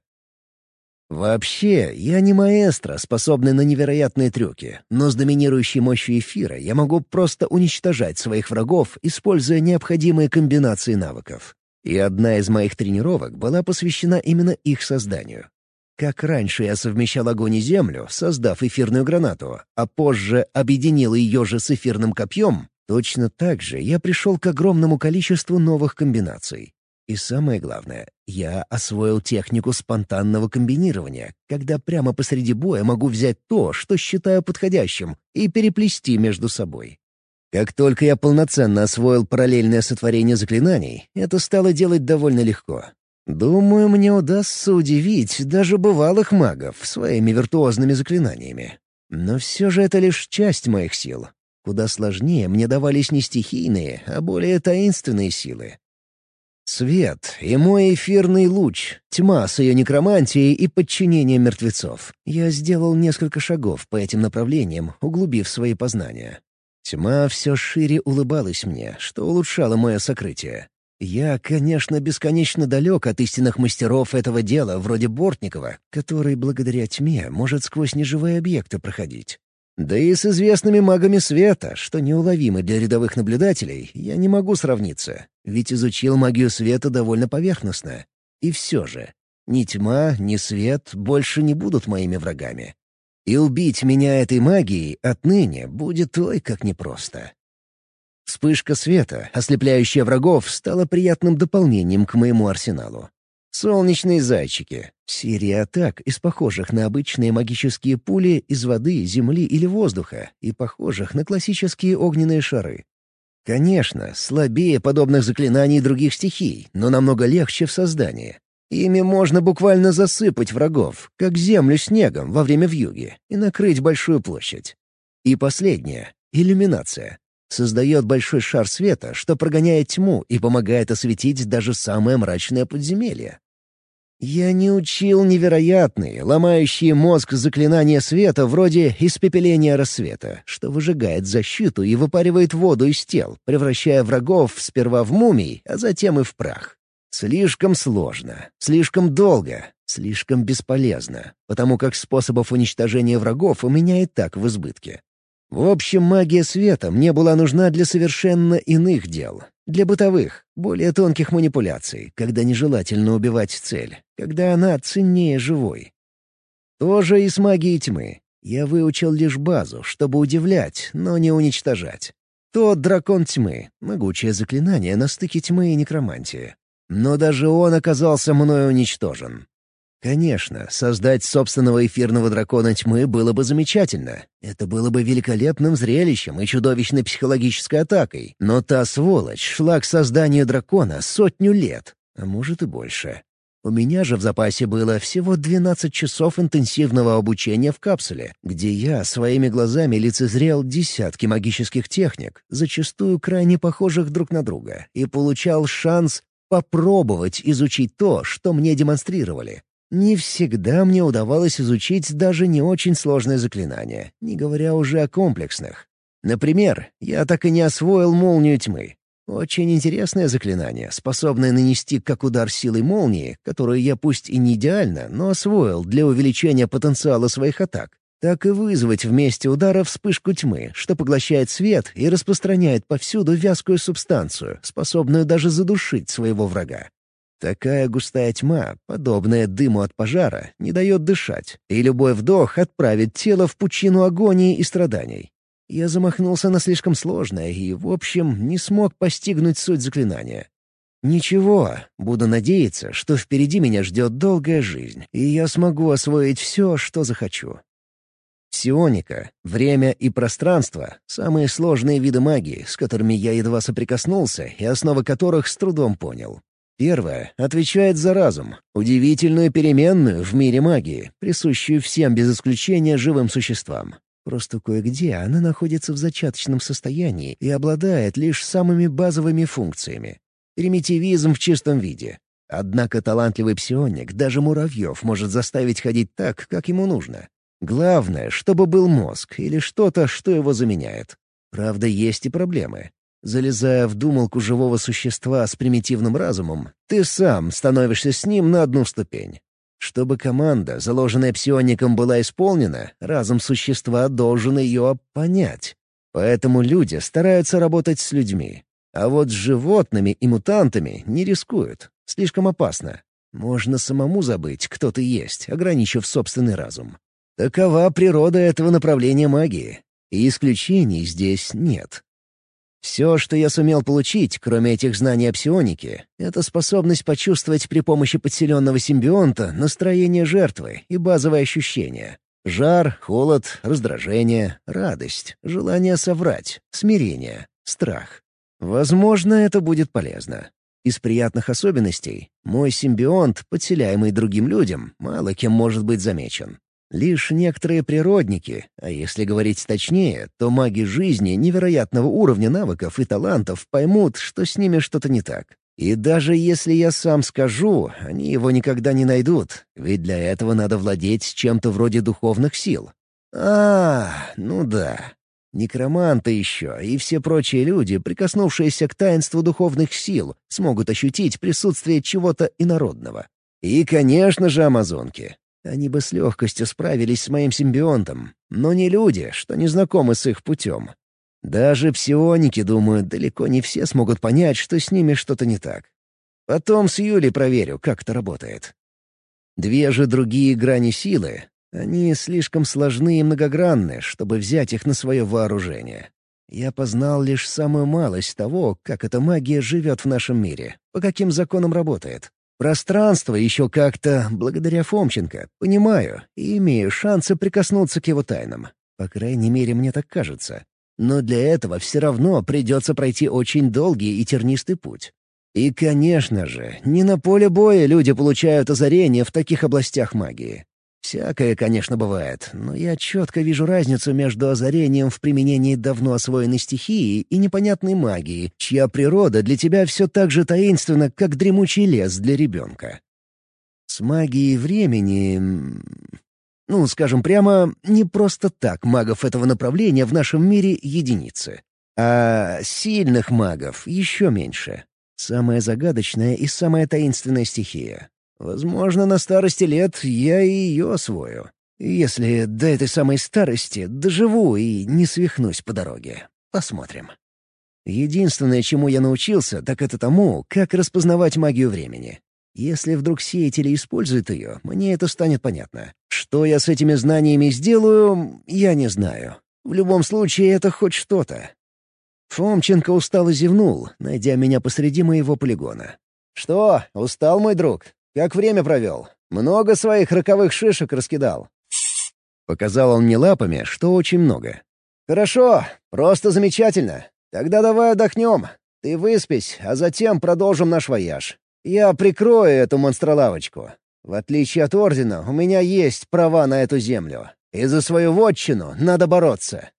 Вообще, я не маэстро, способный на невероятные трюки, но с доминирующей мощью эфира я могу просто уничтожать своих врагов, используя необходимые комбинации навыков. И одна из моих тренировок была посвящена именно их созданию. Как раньше я совмещал огонь и землю, создав эфирную гранату, а позже объединил ее же с эфирным копьем, точно так же я пришел к огромному количеству новых комбинаций. И самое главное, я освоил технику спонтанного комбинирования, когда прямо посреди боя могу взять то, что считаю подходящим, и переплести между собой. Как только я полноценно освоил параллельное сотворение заклинаний, это стало делать довольно легко. Думаю, мне удастся удивить даже бывалых магов своими виртуозными заклинаниями. Но все же это лишь часть моих сил. Куда сложнее мне давались не стихийные, а более таинственные силы. Свет и мой эфирный луч, тьма с ее некромантией и подчинением мертвецов. Я сделал несколько шагов по этим направлениям, углубив свои познания. Тьма все шире улыбалась мне, что улучшало мое сокрытие. Я, конечно, бесконечно далек от истинных мастеров этого дела, вроде Бортникова, который благодаря тьме может сквозь неживые объекты проходить. Да и с известными магами света, что неуловимы для рядовых наблюдателей, я не могу сравниться, ведь изучил магию света довольно поверхностно. И все же, ни тьма, ни свет больше не будут моими врагами. И убить меня этой магией отныне будет ой как непросто. Вспышка света, ослепляющая врагов, стала приятным дополнением к моему арсеналу. Солнечные зайчики. Серия атак из похожих на обычные магические пули из воды, земли или воздуха и похожих на классические огненные шары. Конечно, слабее подобных заклинаний других стихий, но намного легче в создании. Ими можно буквально засыпать врагов, как землю снегом во время вьюги, и накрыть большую площадь. И последнее — иллюминация. Создает большой шар света, что прогоняет тьму и помогает осветить даже самое мрачное подземелье. Я не учил невероятные, ломающие мозг заклинания света вроде испепеления рассвета, что выжигает защиту и выпаривает воду из тел, превращая врагов сперва в мумий, а затем и в прах. Слишком сложно, слишком долго, слишком бесполезно, потому как способов уничтожения врагов у меня и так в избытке. В общем, магия света мне была нужна для совершенно иных дел. Для бытовых, более тонких манипуляций, когда нежелательно убивать цель, когда она ценнее живой. Тоже и с магией тьмы. Я выучил лишь базу, чтобы удивлять, но не уничтожать. Тот дракон тьмы — могучее заклинание на стыке тьмы и некромантии. Но даже он оказался мною уничтожен. Конечно, создать собственного эфирного дракона тьмы было бы замечательно. Это было бы великолепным зрелищем и чудовищной психологической атакой. Но та сволочь шла к созданию дракона сотню лет, а может и больше. У меня же в запасе было всего 12 часов интенсивного обучения в капсуле, где я своими глазами лицезрел десятки магических техник, зачастую крайне похожих друг на друга, и получал шанс попробовать изучить то, что мне демонстрировали. Не всегда мне удавалось изучить даже не очень сложные заклинания, не говоря уже о комплексных. Например, я так и не освоил молнию тьмы. Очень интересное заклинание, способное нанести как удар силой молнии, которую я пусть и не идеально, но освоил для увеличения потенциала своих атак, так и вызвать вместе удара вспышку тьмы, что поглощает свет и распространяет повсюду вязкую субстанцию, способную даже задушить своего врага. Такая густая тьма, подобная дыму от пожара, не дает дышать, и любой вдох отправит тело в пучину агонии и страданий. Я замахнулся на слишком сложное и, в общем, не смог постигнуть суть заклинания. Ничего, буду надеяться, что впереди меня ждет долгая жизнь, и я смогу освоить все, что захочу. Псионика, время и пространство — самые сложные виды магии, с которыми я едва соприкоснулся и основы которых с трудом понял. Первое отвечает за разум, удивительную переменную в мире магии, присущую всем без исключения живым существам. Просто кое-где она находится в зачаточном состоянии и обладает лишь самыми базовыми функциями. Примитивизм в чистом виде. Однако талантливый псионик даже муравьев может заставить ходить так, как ему нужно. Главное, чтобы был мозг или что-то, что его заменяет. Правда, есть и проблемы. Залезая в думалку живого существа с примитивным разумом, ты сам становишься с ним на одну ступень. Чтобы команда, заложенная псиоником, была исполнена, разум существа должен ее понять. Поэтому люди стараются работать с людьми. А вот с животными и мутантами не рискуют. Слишком опасно. Можно самому забыть, кто ты есть, ограничив собственный разум. Такова природа этого направления магии. И исключений здесь нет. Все, что я сумел получить, кроме этих знаний о псионике, это способность почувствовать при помощи подселенного симбионта настроение жертвы и базовые ощущения. Жар, холод, раздражение, радость, желание соврать, смирение, страх. Возможно, это будет полезно. Из приятных особенностей — мой симбионт, подселяемый другим людям, мало кем может быть замечен. Лишь некоторые природники, а если говорить точнее, то маги жизни невероятного уровня навыков и талантов поймут, что с ними что-то не так. И даже если я сам скажу, они его никогда не найдут, ведь для этого надо владеть чем-то вроде духовных сил. А, ну да. Некроманты еще и все прочие люди, прикоснувшиеся к таинству духовных сил, смогут ощутить присутствие чего-то инородного. И, конечно же, амазонки. Они бы с легкостью справились с моим симбионтом, но не люди, что не знакомы с их путем. Даже псионики, думаю, далеко не все смогут понять, что с ними что-то не так. Потом с Юлей проверю, как это работает. Две же другие грани силы, они слишком сложны и многогранны, чтобы взять их на свое вооружение. Я познал лишь самую малость того, как эта магия живет в нашем мире, по каким законам работает. Пространство еще как-то, благодаря Фомченко, понимаю и имею шансы прикоснуться к его тайнам. По крайней мере, мне так кажется. Но для этого все равно придется пройти очень долгий и тернистый путь. И, конечно же, не на поле боя люди получают озарение в таких областях магии. Всякое, конечно, бывает, но я четко вижу разницу между озарением в применении давно освоенной стихии и непонятной магии, чья природа для тебя все так же таинственна, как дремучий лес для ребенка. С магией времени... Ну, скажем прямо, не просто так магов этого направления в нашем мире единицы. А сильных магов еще меньше. Самая загадочная и самая таинственная стихия. Возможно, на старости лет я и ее освою. Если до этой самой старости доживу и не свихнусь по дороге. Посмотрим. Единственное, чему я научился, так это тому, как распознавать магию времени. Если вдруг сеятели используют ее, мне это станет понятно. Что я с этими знаниями сделаю, я не знаю. В любом случае, это хоть что-то. Фомченко устало зевнул, найдя меня посреди моего полигона. «Что, устал мой друг? Как время провел? Много своих роковых шишек раскидал?» Показал он мне лапами, что очень много. «Хорошо, просто замечательно. Тогда давай отдохнем. Ты выспись, а затем продолжим наш вояж. Я прикрою эту монстролавочку. В отличие от Ордена, у меня есть права на эту землю. И за свою вотчину надо бороться».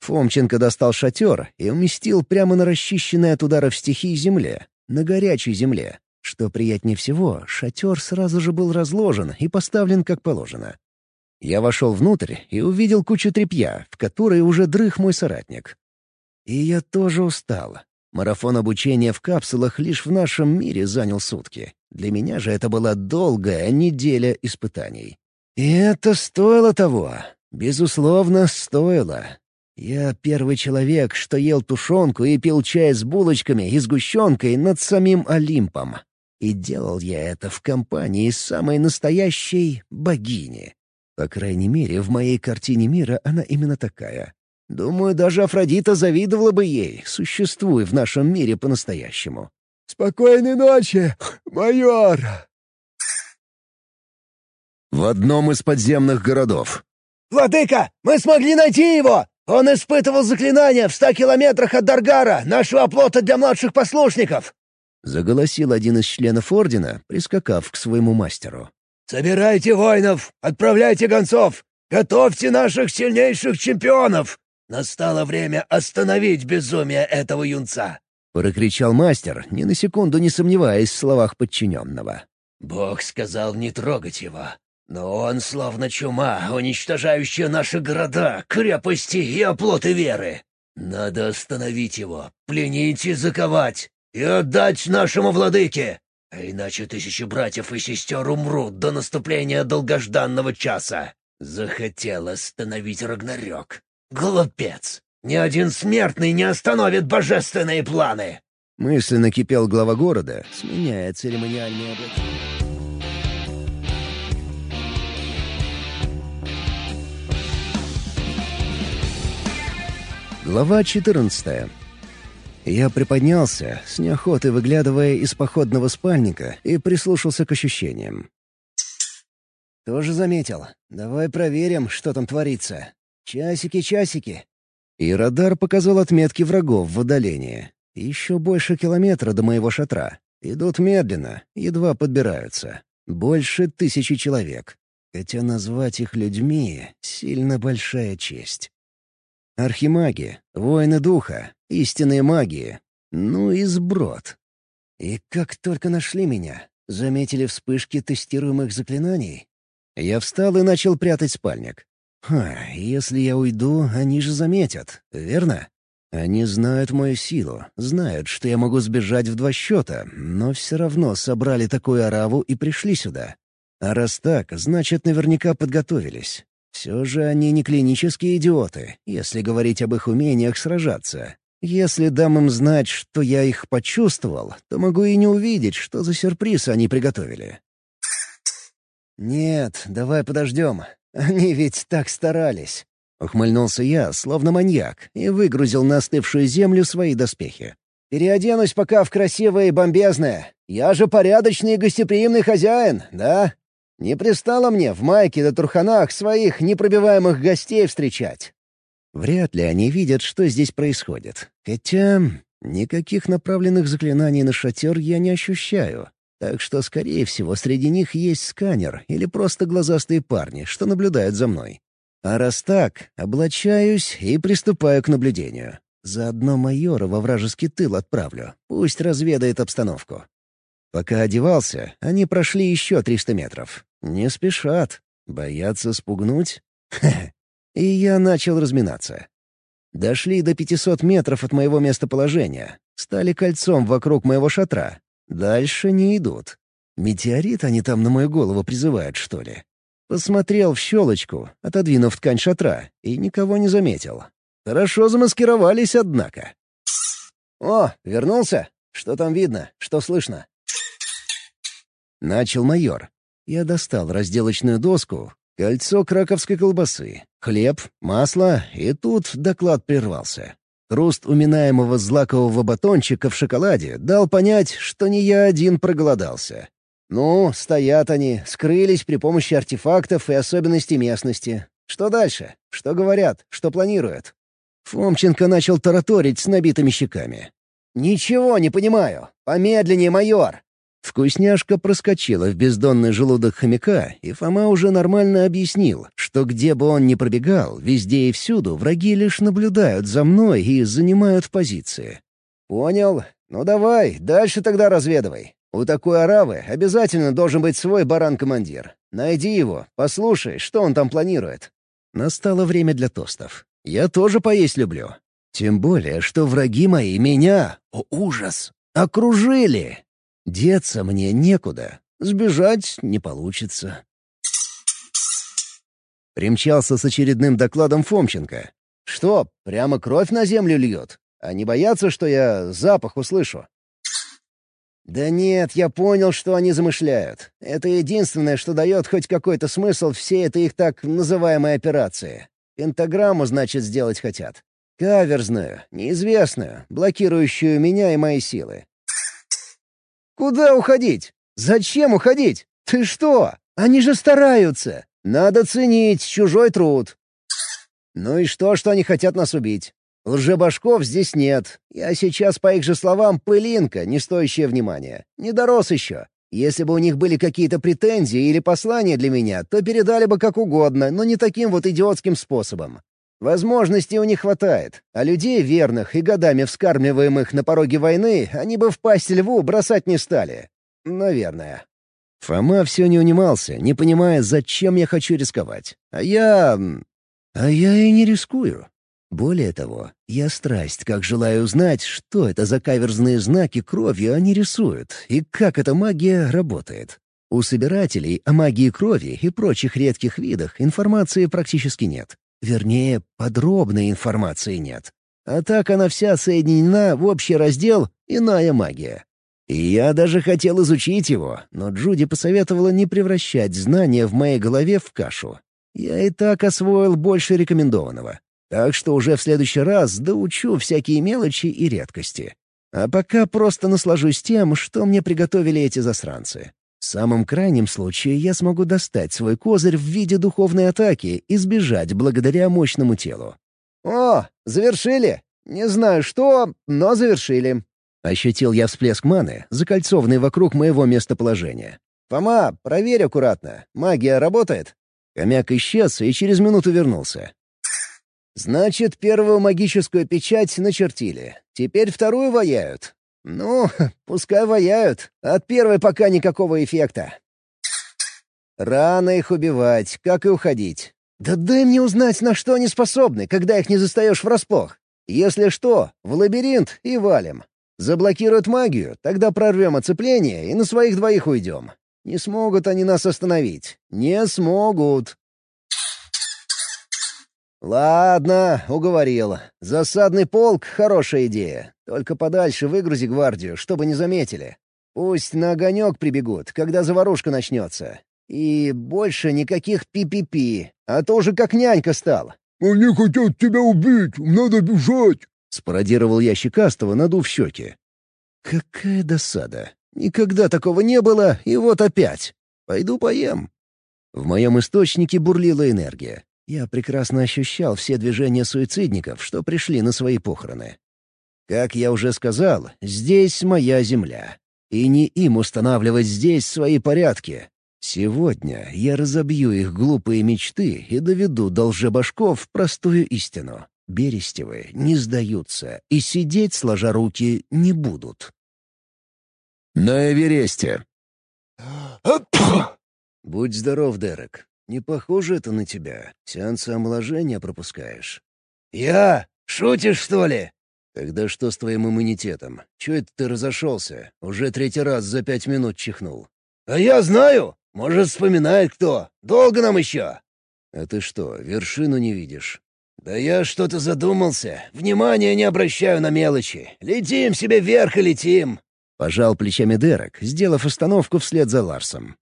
Фомченко достал шатер и уместил прямо на расчищенной от ударов стихии земле, на горячей земле, что приятнее всего, шатер сразу же был разложен и поставлен как положено. Я вошел внутрь и увидел кучу тряпья, в которой уже дрых мой соратник. И я тоже устал. Марафон обучения в капсулах лишь в нашем мире занял сутки. Для меня же это была долгая неделя испытаний. И это стоило того. Безусловно, стоило. Я первый человек, что ел тушенку и пил чай с булочками и сгущенкой над самим Олимпом. И делал я это в компании самой настоящей богини. По крайней мере, в моей картине мира она именно такая. Думаю, даже Афродита завидовала бы ей, существуя в нашем мире по-настоящему. «Спокойной ночи, майор!» В одном из подземных городов. «Владыка, мы смогли найти его! Он испытывал заклинания в ста километрах от Даргара, нашего оплота для младших послушников!» — заголосил один из членов Ордена, прискакав к своему мастеру. «Собирайте воинов! Отправляйте гонцов! Готовьте наших сильнейших чемпионов! Настало время остановить безумие этого юнца!» — прокричал мастер, ни на секунду не сомневаясь в словах подчиненного. «Бог сказал не трогать его, но он словно чума, уничтожающая наши города, крепости и оплоты веры. Надо остановить его, пленить и заковать, и отдать нашему владыке, а иначе тысячи братьев и сестер умрут до наступления долгожданного часа. Захотел остановить Рагнарёк. Глупец! Ни один смертный не остановит божественные планы!» Мысленно кипел глава города, сменяя церемониальные облачения. Глава четырнадцатая. Я приподнялся, с неохотой выглядывая из походного спальника, и прислушался к ощущениям. «Тоже заметил. Давай проверим, что там творится. Часики, часики». И радар показал отметки врагов в отдалении. Еще больше километра до моего шатра. Идут медленно, едва подбираются. Больше тысячи человек. Хотя назвать их людьми — сильно большая честь. Архимаги, воины духа, истинные магии. Ну и сброд. И как только нашли меня, заметили вспышки тестируемых заклинаний. Я встал и начал прятать спальник. Ха, если я уйду, они же заметят, верно? Они знают мою силу, знают, что я могу сбежать в два счета, но все равно собрали такую ораву и пришли сюда. А раз так, значит, наверняка подготовились. Все же они не клинические идиоты, если говорить об их умениях сражаться. Если дам им знать, что я их почувствовал, то могу и не увидеть, что за сюрприз они приготовили. «Нет, давай подождем. Они ведь так старались. Ухмыльнулся я, словно маньяк, и выгрузил на остывшую землю свои доспехи. «Переоденусь пока в красивое и бомбезное. Я же порядочный и гостеприимный хозяин, да? Не пристало мне в майке да турханах своих непробиваемых гостей встречать». Вряд ли они видят, что здесь происходит. Хотя никаких направленных заклинаний на шатер я не ощущаю. Так что, скорее всего, среди них есть сканер или просто глазастые парни, что наблюдают за мной. А раз так, облачаюсь и приступаю к наблюдению. Заодно майора во вражеский тыл отправлю. Пусть разведает обстановку. Пока одевался, они прошли еще 300 метров. Не спешат. Боятся спугнуть? И я начал разминаться. Дошли до 500 метров от моего местоположения. Стали кольцом вокруг моего шатра. Дальше не идут. Метеорит они там на мою голову призывают, что ли? Посмотрел в щелочку, отодвинув ткань шатра, и никого не заметил. Хорошо замаскировались, однако. «О, вернулся? Что там видно? Что слышно?» Начал майор. Я достал разделочную доску, кольцо краковской колбасы, хлеб, масло, и тут доклад прервался. Хруст уминаемого злакового батончика в шоколаде дал понять, что не я один проголодался. Ну, стоят они, скрылись при помощи артефактов и особенностей местности. Что дальше? Что говорят? Что планируют? Фомченко начал тараторить с набитыми щеками. «Ничего не понимаю. Помедленнее, майор!» Вкусняшка проскочила в бездонный желудок хомяка, и Фома уже нормально объяснил, что где бы он ни пробегал, везде и всюду враги лишь наблюдают за мной и занимают позиции. «Понял. Ну давай, дальше тогда разведывай. У такой аравы обязательно должен быть свой баран-командир. Найди его, послушай, что он там планирует. Настало время для тостов. Я тоже поесть люблю. Тем более, что враги мои меня, о ужас, окружили. Деться мне некуда, сбежать не получится. Примчался с очередным докладом Фомченко. «Что, прямо кровь на землю льет? Не боятся, что я запах услышу?» «Да нет, я понял, что они замышляют. Это единственное, что дает хоть какой-то смысл всей этой их так называемой операции. Пентаграмму, значит, сделать хотят. Каверзную, неизвестную, блокирующую меня и мои силы. «Куда уходить? Зачем уходить? Ты что? Они же стараются! Надо ценить чужой труд!» «Ну и что, что они хотят нас убить? Лжебашков здесь нет. Я сейчас, по их же словам, пылинка, не стоящая внимания. Не дорос еще. Если бы у них были какие-то претензии или послания для меня, то передали бы как угодно, но не таким вот идиотским способом. Возможностей у них хватает, а людей верных и годами вскармливаемых на пороге войны они бы в пасть льву бросать не стали. Наверное. Фома все не унимался, не понимая, зачем я хочу рисковать. А я... А я и не рискую. Более того, я страсть, как желаю узнать, что это за каверзные знаки кровью они рисуют и как эта магия работает. У собирателей о магии крови и прочих редких видах информации практически нет. Вернее, подробной информации нет. А так она вся соединена в общий раздел «Иная магия». И я даже хотел изучить его, но Джуди посоветовала не превращать знания в моей голове в кашу. Я и так освоил больше рекомендованного. Так что уже в следующий раз доучу всякие мелочи и редкости. А пока просто наслажусь тем, что мне приготовили эти засранцы. В самом крайнем случае я смогу достать свой козырь в виде духовной атаки и сбежать благодаря мощному телу. «О, завершили! Не знаю что, но завершили!» Ощутил я всплеск маны, закольцованный вокруг моего местоположения. «Фома, проверь аккуратно. Магия работает?» Хомяк исчез и через минуту вернулся. Значит, первую магическую печать начертили. Теперь вторую ваяют. Ну, пускай ваяют. От первой пока никакого эффекта. Рано их убивать, как и уходить. Да дай мне узнать, на что они способны, когда их не застаешь врасплох. Если что, в лабиринт и валим. Заблокируют магию, тогда прорвем оцепление и на своих двоих уйдем. Не смогут они нас остановить. Не смогут. Ладно, уговорил. Засадный полк — хорошая идея. Только подальше выгрузи гвардию, чтобы не заметили. Пусть на огонек прибегут, когда заварушка начнется. И больше никаких пи-пи-пи, а то уже как нянька стал. «Они хотят тебя убить, надо бежать!» — спародировал я Щекастого, надув щеки. «Какая досада! Никогда такого не было, и вот опять! Пойду поем!» В моем источнике бурлила энергия. Я прекрасно ощущал все движения суицидников, что пришли на свои похороны. Как я уже сказал, здесь моя земля. И не им устанавливать здесь свои порядки. Сегодня я разобью их глупые мечты и доведу до лжебашков простую истину. Берестевы не сдаются и сидеть сложа руки не будут. На Эвересте. Будь здоров, Дерек. Не похоже это на тебя. Сеансы омоложения пропускаешь. Я? Шутишь, что ли? Тогда что с твоим иммунитетом? Чего это ты разошелся? Уже третий раз за пять минут чихнул. А я знаю. Может, вспоминает кто. Долго нам еще? А ты что, вершину не видишь? Да я что-то задумался. Внимания не обращаю на мелочи. Летим себе вверх и летим. Пожал плечами Дерек, сделав остановку вслед за Ларсом.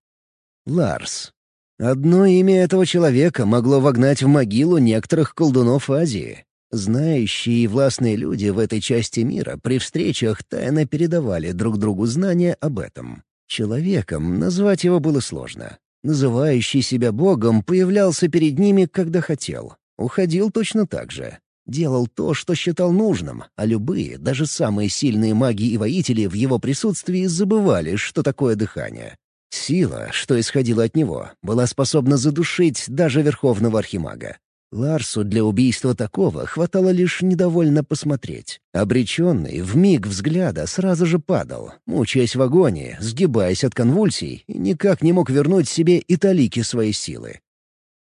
Ларс. Одно имя этого человека могло вогнать в могилу некоторых колдунов Азии. Знающие и властные люди в этой части мира при встречах тайно передавали друг другу знания об этом. Человеком назвать его было сложно. Называющий себя богом появлялся перед ними, когда хотел. Уходил точно так же. Делал то, что считал нужным, а любые, даже самые сильные маги и воители в его присутствии забывали, что такое дыхание. Сила, что исходила от него, была способна задушить даже верховного архимага. Ларсу для убийства такого хватало лишь недовольно посмотреть. Обреченный в миг взгляда сразу же падал, мучаясь в агонии, сгибаясь от конвульсий, и никак не мог вернуть себе и талики своей силы.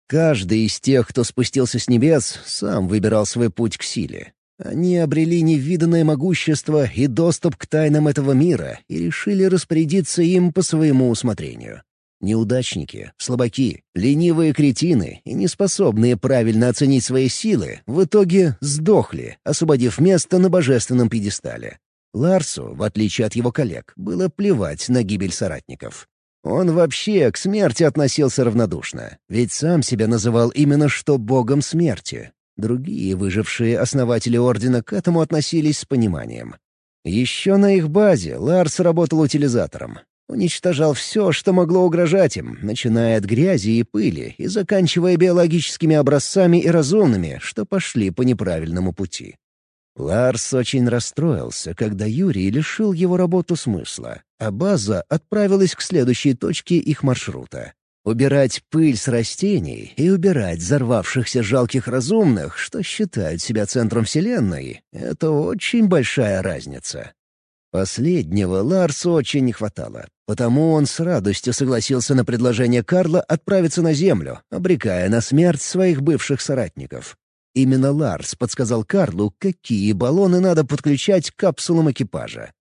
Каждый из тех, кто спустился с небес, сам выбирал свой путь к силе. Они обрели невиданное могущество и доступ к тайнам этого мира и решили распорядиться им по своему усмотрению. Неудачники, слабаки, ленивые кретины и неспособные правильно оценить свои силы в итоге сдохли, освободив место на божественном пьедестале. Ларсу, в отличие от его коллег, было плевать на гибель соратников. Он вообще к смерти относился равнодушно, ведь сам себя называл именно что богом смерти, Другие выжившие основатели Ордена к этому относились с пониманием. Еще на их базе Ларс работал утилизатором. Уничтожал все, что могло угрожать им, начиная от грязи и пыли и заканчивая биологическими образцами и разумными, что пошли по неправильному пути. Ларс очень расстроился, когда Юрий лишил его работу смысла, а база отправилась к следующей точке их маршрута. Убирать пыль с растений и убирать взорвавшихся жалких разумных, что считают себя центром Вселенной — это очень большая разница. Последнего Ларсу очень не хватало, потому он с радостью согласился на предложение Карла отправиться на Землю, обрекая на смерть своих бывших соратников. Именно Ларс подсказал Карлу, какие баллоны надо подключать к капсулам экипажа.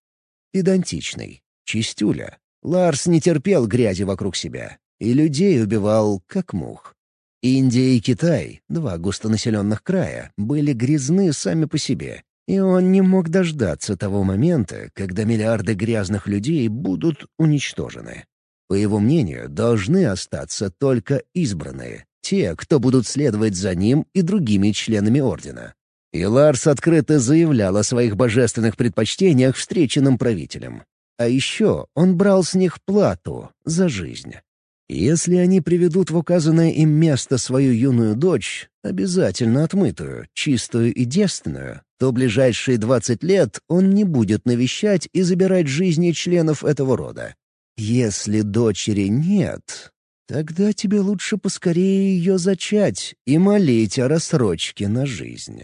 Педантичный, чистюля. Ларс не терпел грязи вокруг себя, и людей убивал, как мух. Индия и Китай, два густонаселенных края, были грязны сами по себе, и он не мог дождаться того момента, когда миллиарды грязных людей будут уничтожены. По его мнению, должны остаться только избранные, те, кто будут следовать за ним и другими членами Ордена. И Ларс открыто заявлял о своих божественных предпочтениях встреченным правителям. А еще он брал с них плату за жизнь. Если они приведут в указанное им место свою юную дочь, обязательно отмытую, чистую и девственную, то ближайшие двадцать лет он не будет навещать и забирать жизни членов этого рода. Если дочери нет, Тогда тебе лучше поскорее ее зачать и молить о рассрочке на жизнь.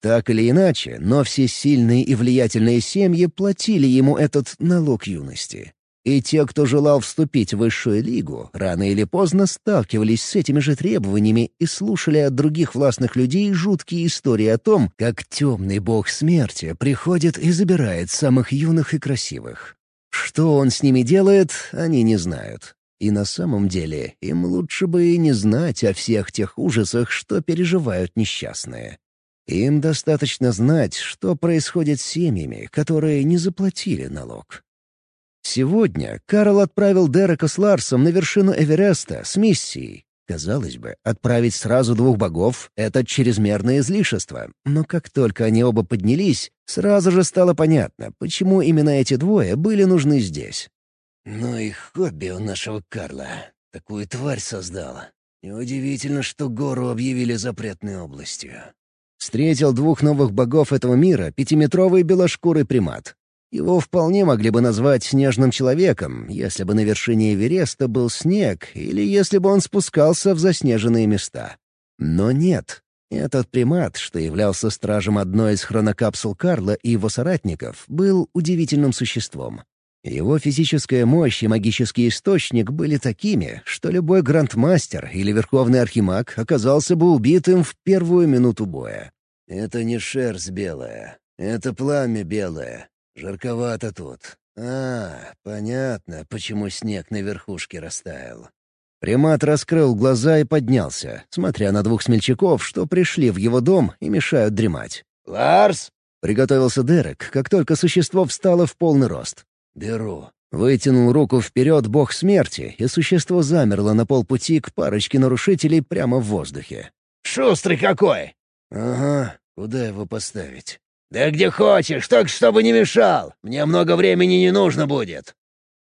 Так или иначе, но все сильные и влиятельные семьи платили ему этот налог юности. И те, кто желал вступить в высшую лигу, рано или поздно сталкивались с этими же требованиями и слушали от других властных людей жуткие истории о том, как темный бог смерти приходит и забирает самых юных и красивых. Что он с ними делает, они не знают. И на самом деле им лучше бы и не знать о всех тех ужасах, что переживают несчастные. Им достаточно знать, что происходит с семьями, которые не заплатили налог. Сегодня Карл отправил Дерека с Ларсом на вершину Эвереста с миссией. Казалось бы, отправить сразу двух богов — это чрезмерное излишество, но как только они оба поднялись, сразу же стало понятно, почему именно эти двое были нужны здесь. «Ну и хобби у нашего Карла. Такую тварь создала. Неудивительно, что гору объявили запретной областью. Встретил двух новых богов этого мира пятиметровый белошкурый примат. Его вполне могли бы назвать снежным человеком, если бы на вершине Эвереста был снег или если бы он спускался в заснеженные места. Но нет. Этот примат, что являлся стражем одной из хронокапсул Карла и его соратников, был удивительным существом. Его физическая мощь и магический источник были такими, что любой грандмастер или верховный архимаг оказался бы убитым в первую минуту боя. «Это не шерсть белая, это пламя белое. Жарковато тут. А, понятно, почему снег на верхушке растаял». Примат раскрыл глаза и поднялся, смотря на двух смельчаков, что пришли в его дом и мешают дремать. «Ларс!» — приготовился Дерек, как только существо встало в полный рост. «Беру». Вытянул руку вперед бог смерти, и существо замерло на полпути к парочке нарушителей прямо в воздухе. «Шустрый какой!» «Ага, куда его поставить?» «Да где хочешь, только чтобы не мешал. Мне много времени не нужно будет».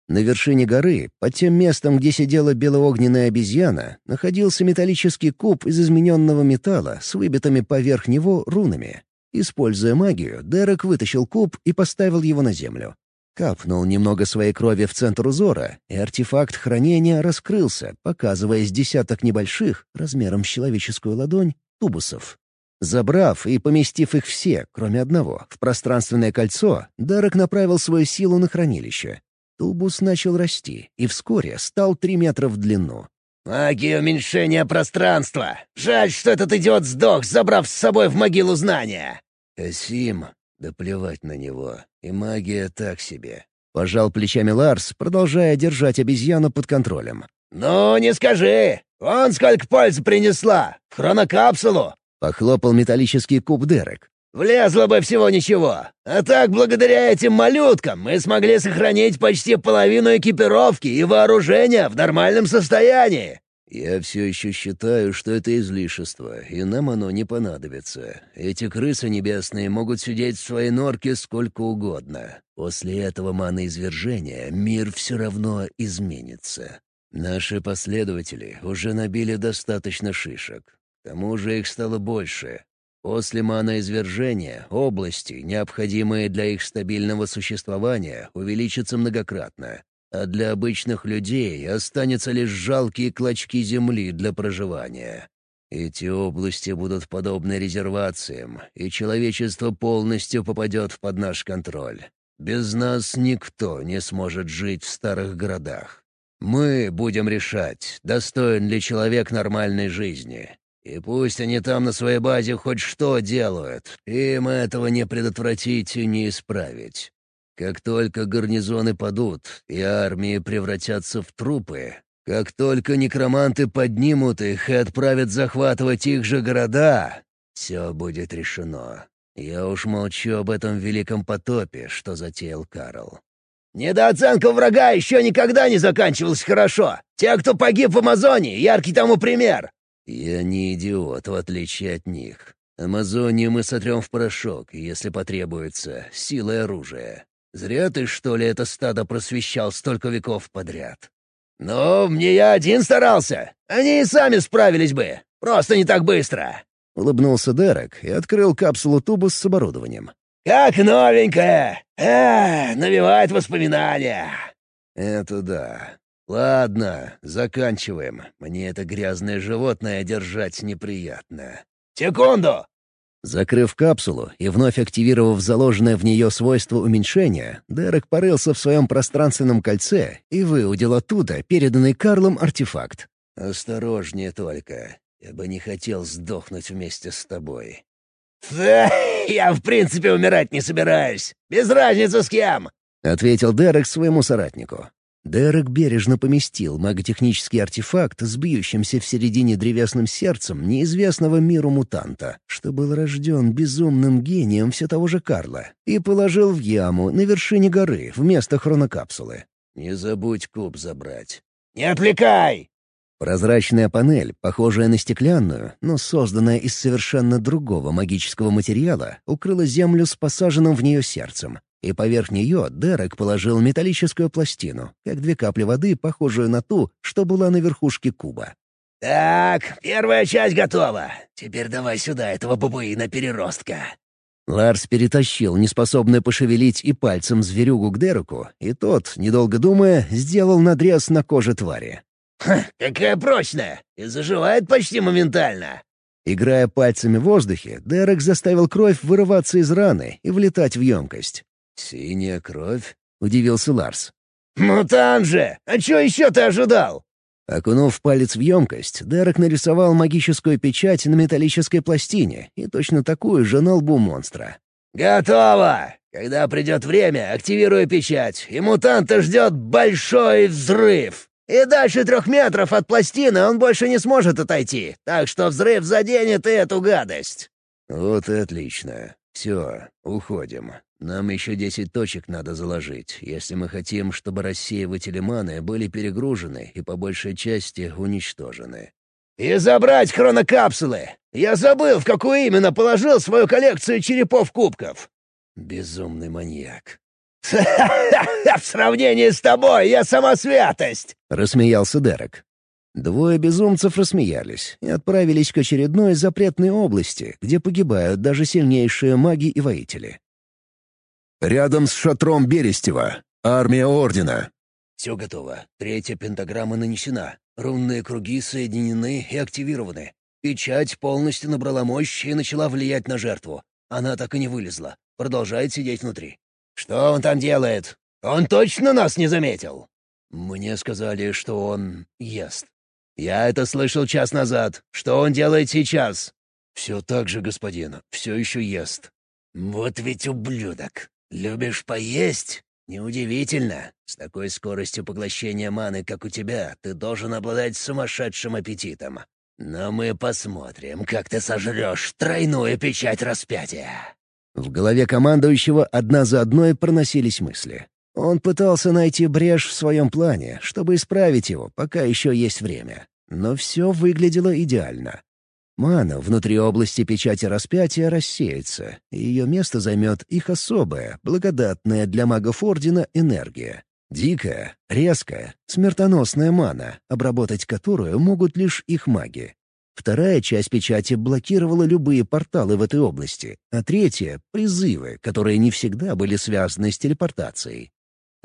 На вершине горы, под тем местом, где сидела белоогненная обезьяна, находился металлический куб из измененного металла с выбитыми поверх него рунами. Используя магию, Дерек вытащил куб и поставил его на землю. Капнул немного своей крови в центр узора, и артефакт хранения раскрылся, показывая с десяток небольших, размером с человеческую ладонь, тубусов. Забрав и поместив их все, кроме одного, в пространственное кольцо, Дарок направил свою силу на хранилище. Тубус начал расти и вскоре стал три метра в длину. «Магия уменьшения пространства! Жаль, что этот идиот сдох, забрав с собой в могилу знания!» «Касим, да плевать на него. И магия так себе. Пожал плечами Ларс, продолжая держать обезьяну под контролем. «Ну, не скажи! Вон сколько пользы принесла! В хронокапсулу!» Похлопал металлический куб Дерек. «Влезло бы всего ничего. А так, благодаря этим малюткам, мы смогли сохранить почти половину экипировки и вооружения в нормальном состоянии. «Я все еще считаю, что это излишество, и нам оно не понадобится. Эти крысы небесные могут сидеть в своей норке сколько угодно. После этого маноизвержения мир все равно изменится. Наши последователи уже набили достаточно шишек. К тому же их стало больше. После маноизвержения области, необходимые для их стабильного существования, увеличатся многократно а для обычных людей останется лишь жалкие клочки земли для проживания. Эти области будут подобны резервациям, и человечество полностью попадет под наш контроль. Без нас никто не сможет жить в старых городах. Мы будем решать, достоин ли человек нормальной жизни. И пусть они там на своей базе хоть что делают, им этого не предотвратить и не исправить. Как только гарнизоны падут и армии превратятся в трупы, как только некроманты поднимут их и отправят захватывать их же города, все будет решено. Я уж молчу об этом великом потопе, что затеял Карл. «Недооценка врага еще никогда не заканчивалась хорошо. Те, кто погиб в Амазонии, яркий тому пример». «Я не идиот, в отличие от них. Амазонию мы сотрем в порошок, если потребуется, силой оружия. Зря ты, что ли, это стадо просвещал столько веков подряд. «Ну, мне я один старался. Они и сами справились бы. Просто не так быстро». Улыбнулся Дерек и открыл капсулу-тубус с оборудованием. «Как новенькая! А, навевает воспоминания!» «Это да. «Ладно, заканчиваем. Мне это грязное животное держать неприятно». «Секунду!» Закрыв капсулу и вновь активировав заложенное в нее свойство уменьшения, Дерек порылся в своем пространственном кольце и выудил оттуда переданный Карлом артефакт. «Осторожнее только. Я бы не хотел сдохнуть вместе с тобой». «Да, я в принципе умирать не собираюсь. Без разницы с кем!» — ответил Дерек своему соратнику. Дерек бережно поместил маготехнический артефакт с бьющимся в середине древесным сердцем неизвестного миру мутанта, что был рожден безумным гением все того же Карла, и положил в яму на вершине горы вместо хронокапсулы. «Не забудь куб забрать». «Не отвлекай!» Прозрачная панель, похожая на стеклянную, но созданная из совершенно другого магического материала, укрыла Землю с посаженным в нее сердцем, и поверх нее Дерек положил металлическую пластину, как две капли воды, похожую на ту, что была на верхушке куба. «Так, первая часть готова. Теперь давай сюда этого бабуина-переростка». Ларс перетащил неспособную пошевелить и пальцем зверюгу к Дереку, и тот, недолго думая, сделал надрез на коже твари. «Ха, какая прочная! И заживает почти моментально!» Играя пальцами в воздухе, Дерек заставил кровь вырываться из раны и влетать в емкость. «Синяя кровь?» — удивился Ларс. «Мутант же! А что еще ты ожидал?» Окунув палец в емкость, Дерек нарисовал магическую печать на металлической пластине и точно такую же на лбу монстра. «Готово! Когда придет время, активирую печать, и мутанта ждет большой взрыв!» И дальше трех метров от пластины он больше не сможет отойти, так что взрыв заденет и эту гадость». «Вот и отлично. Все, уходим. Нам еще десять точек надо заложить, если мы хотим, чтобы рассеиватели маны были перегружены и по большей части уничтожены». «И забрать хронокапсулы! Я забыл, в какую именно положил свою коллекцию черепов-кубков!» «Безумный маньяк. В сравнении с тобой я сама святость!» — рассмеялся Дерек. Двое безумцев рассмеялись и отправились к очередной запретной области, где погибают даже сильнейшие маги и воители. Рядом с шатром Берестева. Армия Ордена. «Все готово. Третья пентаграмма нанесена. Рунные круги соединены и активированы. Печать полностью набрала мощь и начала влиять на жертву. Она так и не вылезла. Продолжает сидеть внутри. «Что он там делает? Он точно нас не заметил?» «Мне сказали, что он ест». «Я это слышал час назад. Что он делает сейчас?» «Все так же, господин. Все еще ест». «Вот ведь ублюдок. Любишь поесть? Неудивительно. С такой скоростью поглощения маны, как у тебя, ты должен обладать сумасшедшим аппетитом. Но мы посмотрим, как ты сожрешь тройную печать распятия». В голове командующего одна за одной проносились мысли. Он пытался найти брешь в своем плане, чтобы исправить его, пока еще есть время. Но все выглядело идеально. Мана внутри области печати распятия рассеется, и ее место займет их особая, благодатная для магов Ордена энергия. Дикая, резкая, смертоносная мана, обработать которую могут лишь их маги. Вторая часть печати блокировала любые порталы в этой области, а третья — призывы, которые не всегда были связаны с телепортацией.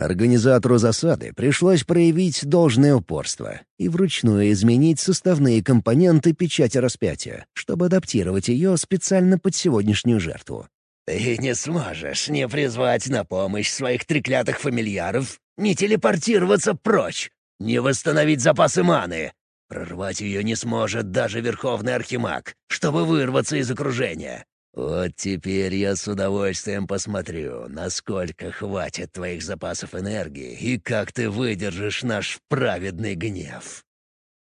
Организатору засады пришлось проявить должное упорство и вручную изменить составные компоненты печати распятия, чтобы адаптировать ее специально под сегодняшнюю жертву. «Ты не сможешь не призвать на помощь своих треклятых фамильяров, не телепортироваться прочь, не восстановить запасы маны, Прорвать ее не сможет даже Верховный Архимаг, чтобы вырваться из окружения. Вот теперь я с удовольствием посмотрю, насколько хватит твоих запасов энергии и как ты выдержишь наш праведный гнев».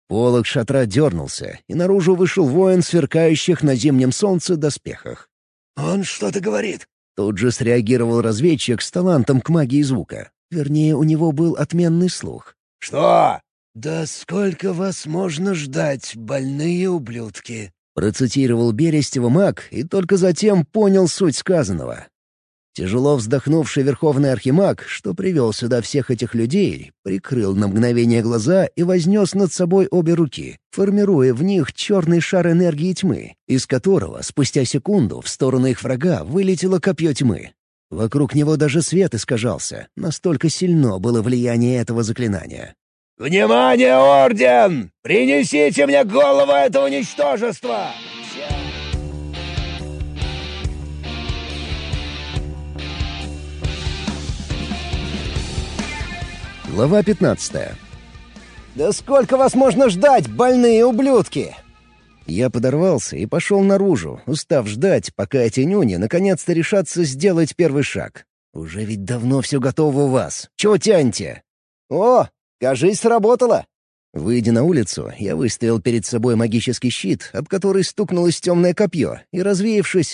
Полок шатра дернулся, и наружу вышел воин в сверкающих на зимнем солнце доспехах. «Он что-то говорит!» Тут же среагировал разведчик с талантом к магии звука. Вернее, у него был отменный слух. «Что?» «Да сколько вас можно ждать, больные ублюдки?» Процитировал Берестева маг и только затем понял суть сказанного. Тяжело вздохнувший Верховный Архимаг, что привел сюда всех этих людей, прикрыл на мгновение глаза и вознес над собой обе руки, формируя в них черный шар энергии тьмы, из которого спустя секунду в сторону их врага вылетело копье тьмы. Вокруг него даже свет искажался, настолько сильно было влияние этого заклинания. «Внимание, Орден! Принесите мне голову этого ничтожества!» Глава 15. «Да сколько вас можно ждать, больные ублюдки?» Я подорвался и пошел наружу, устав ждать, пока эти нюни наконец-то решатся сделать первый шаг. Уже ведь давно все готово у вас. Чего тянете? «О, кажись, сработало!» Выйдя на улицу, я выставил перед собой магический щит, об который стукнулось темное копье, и, развеявшись,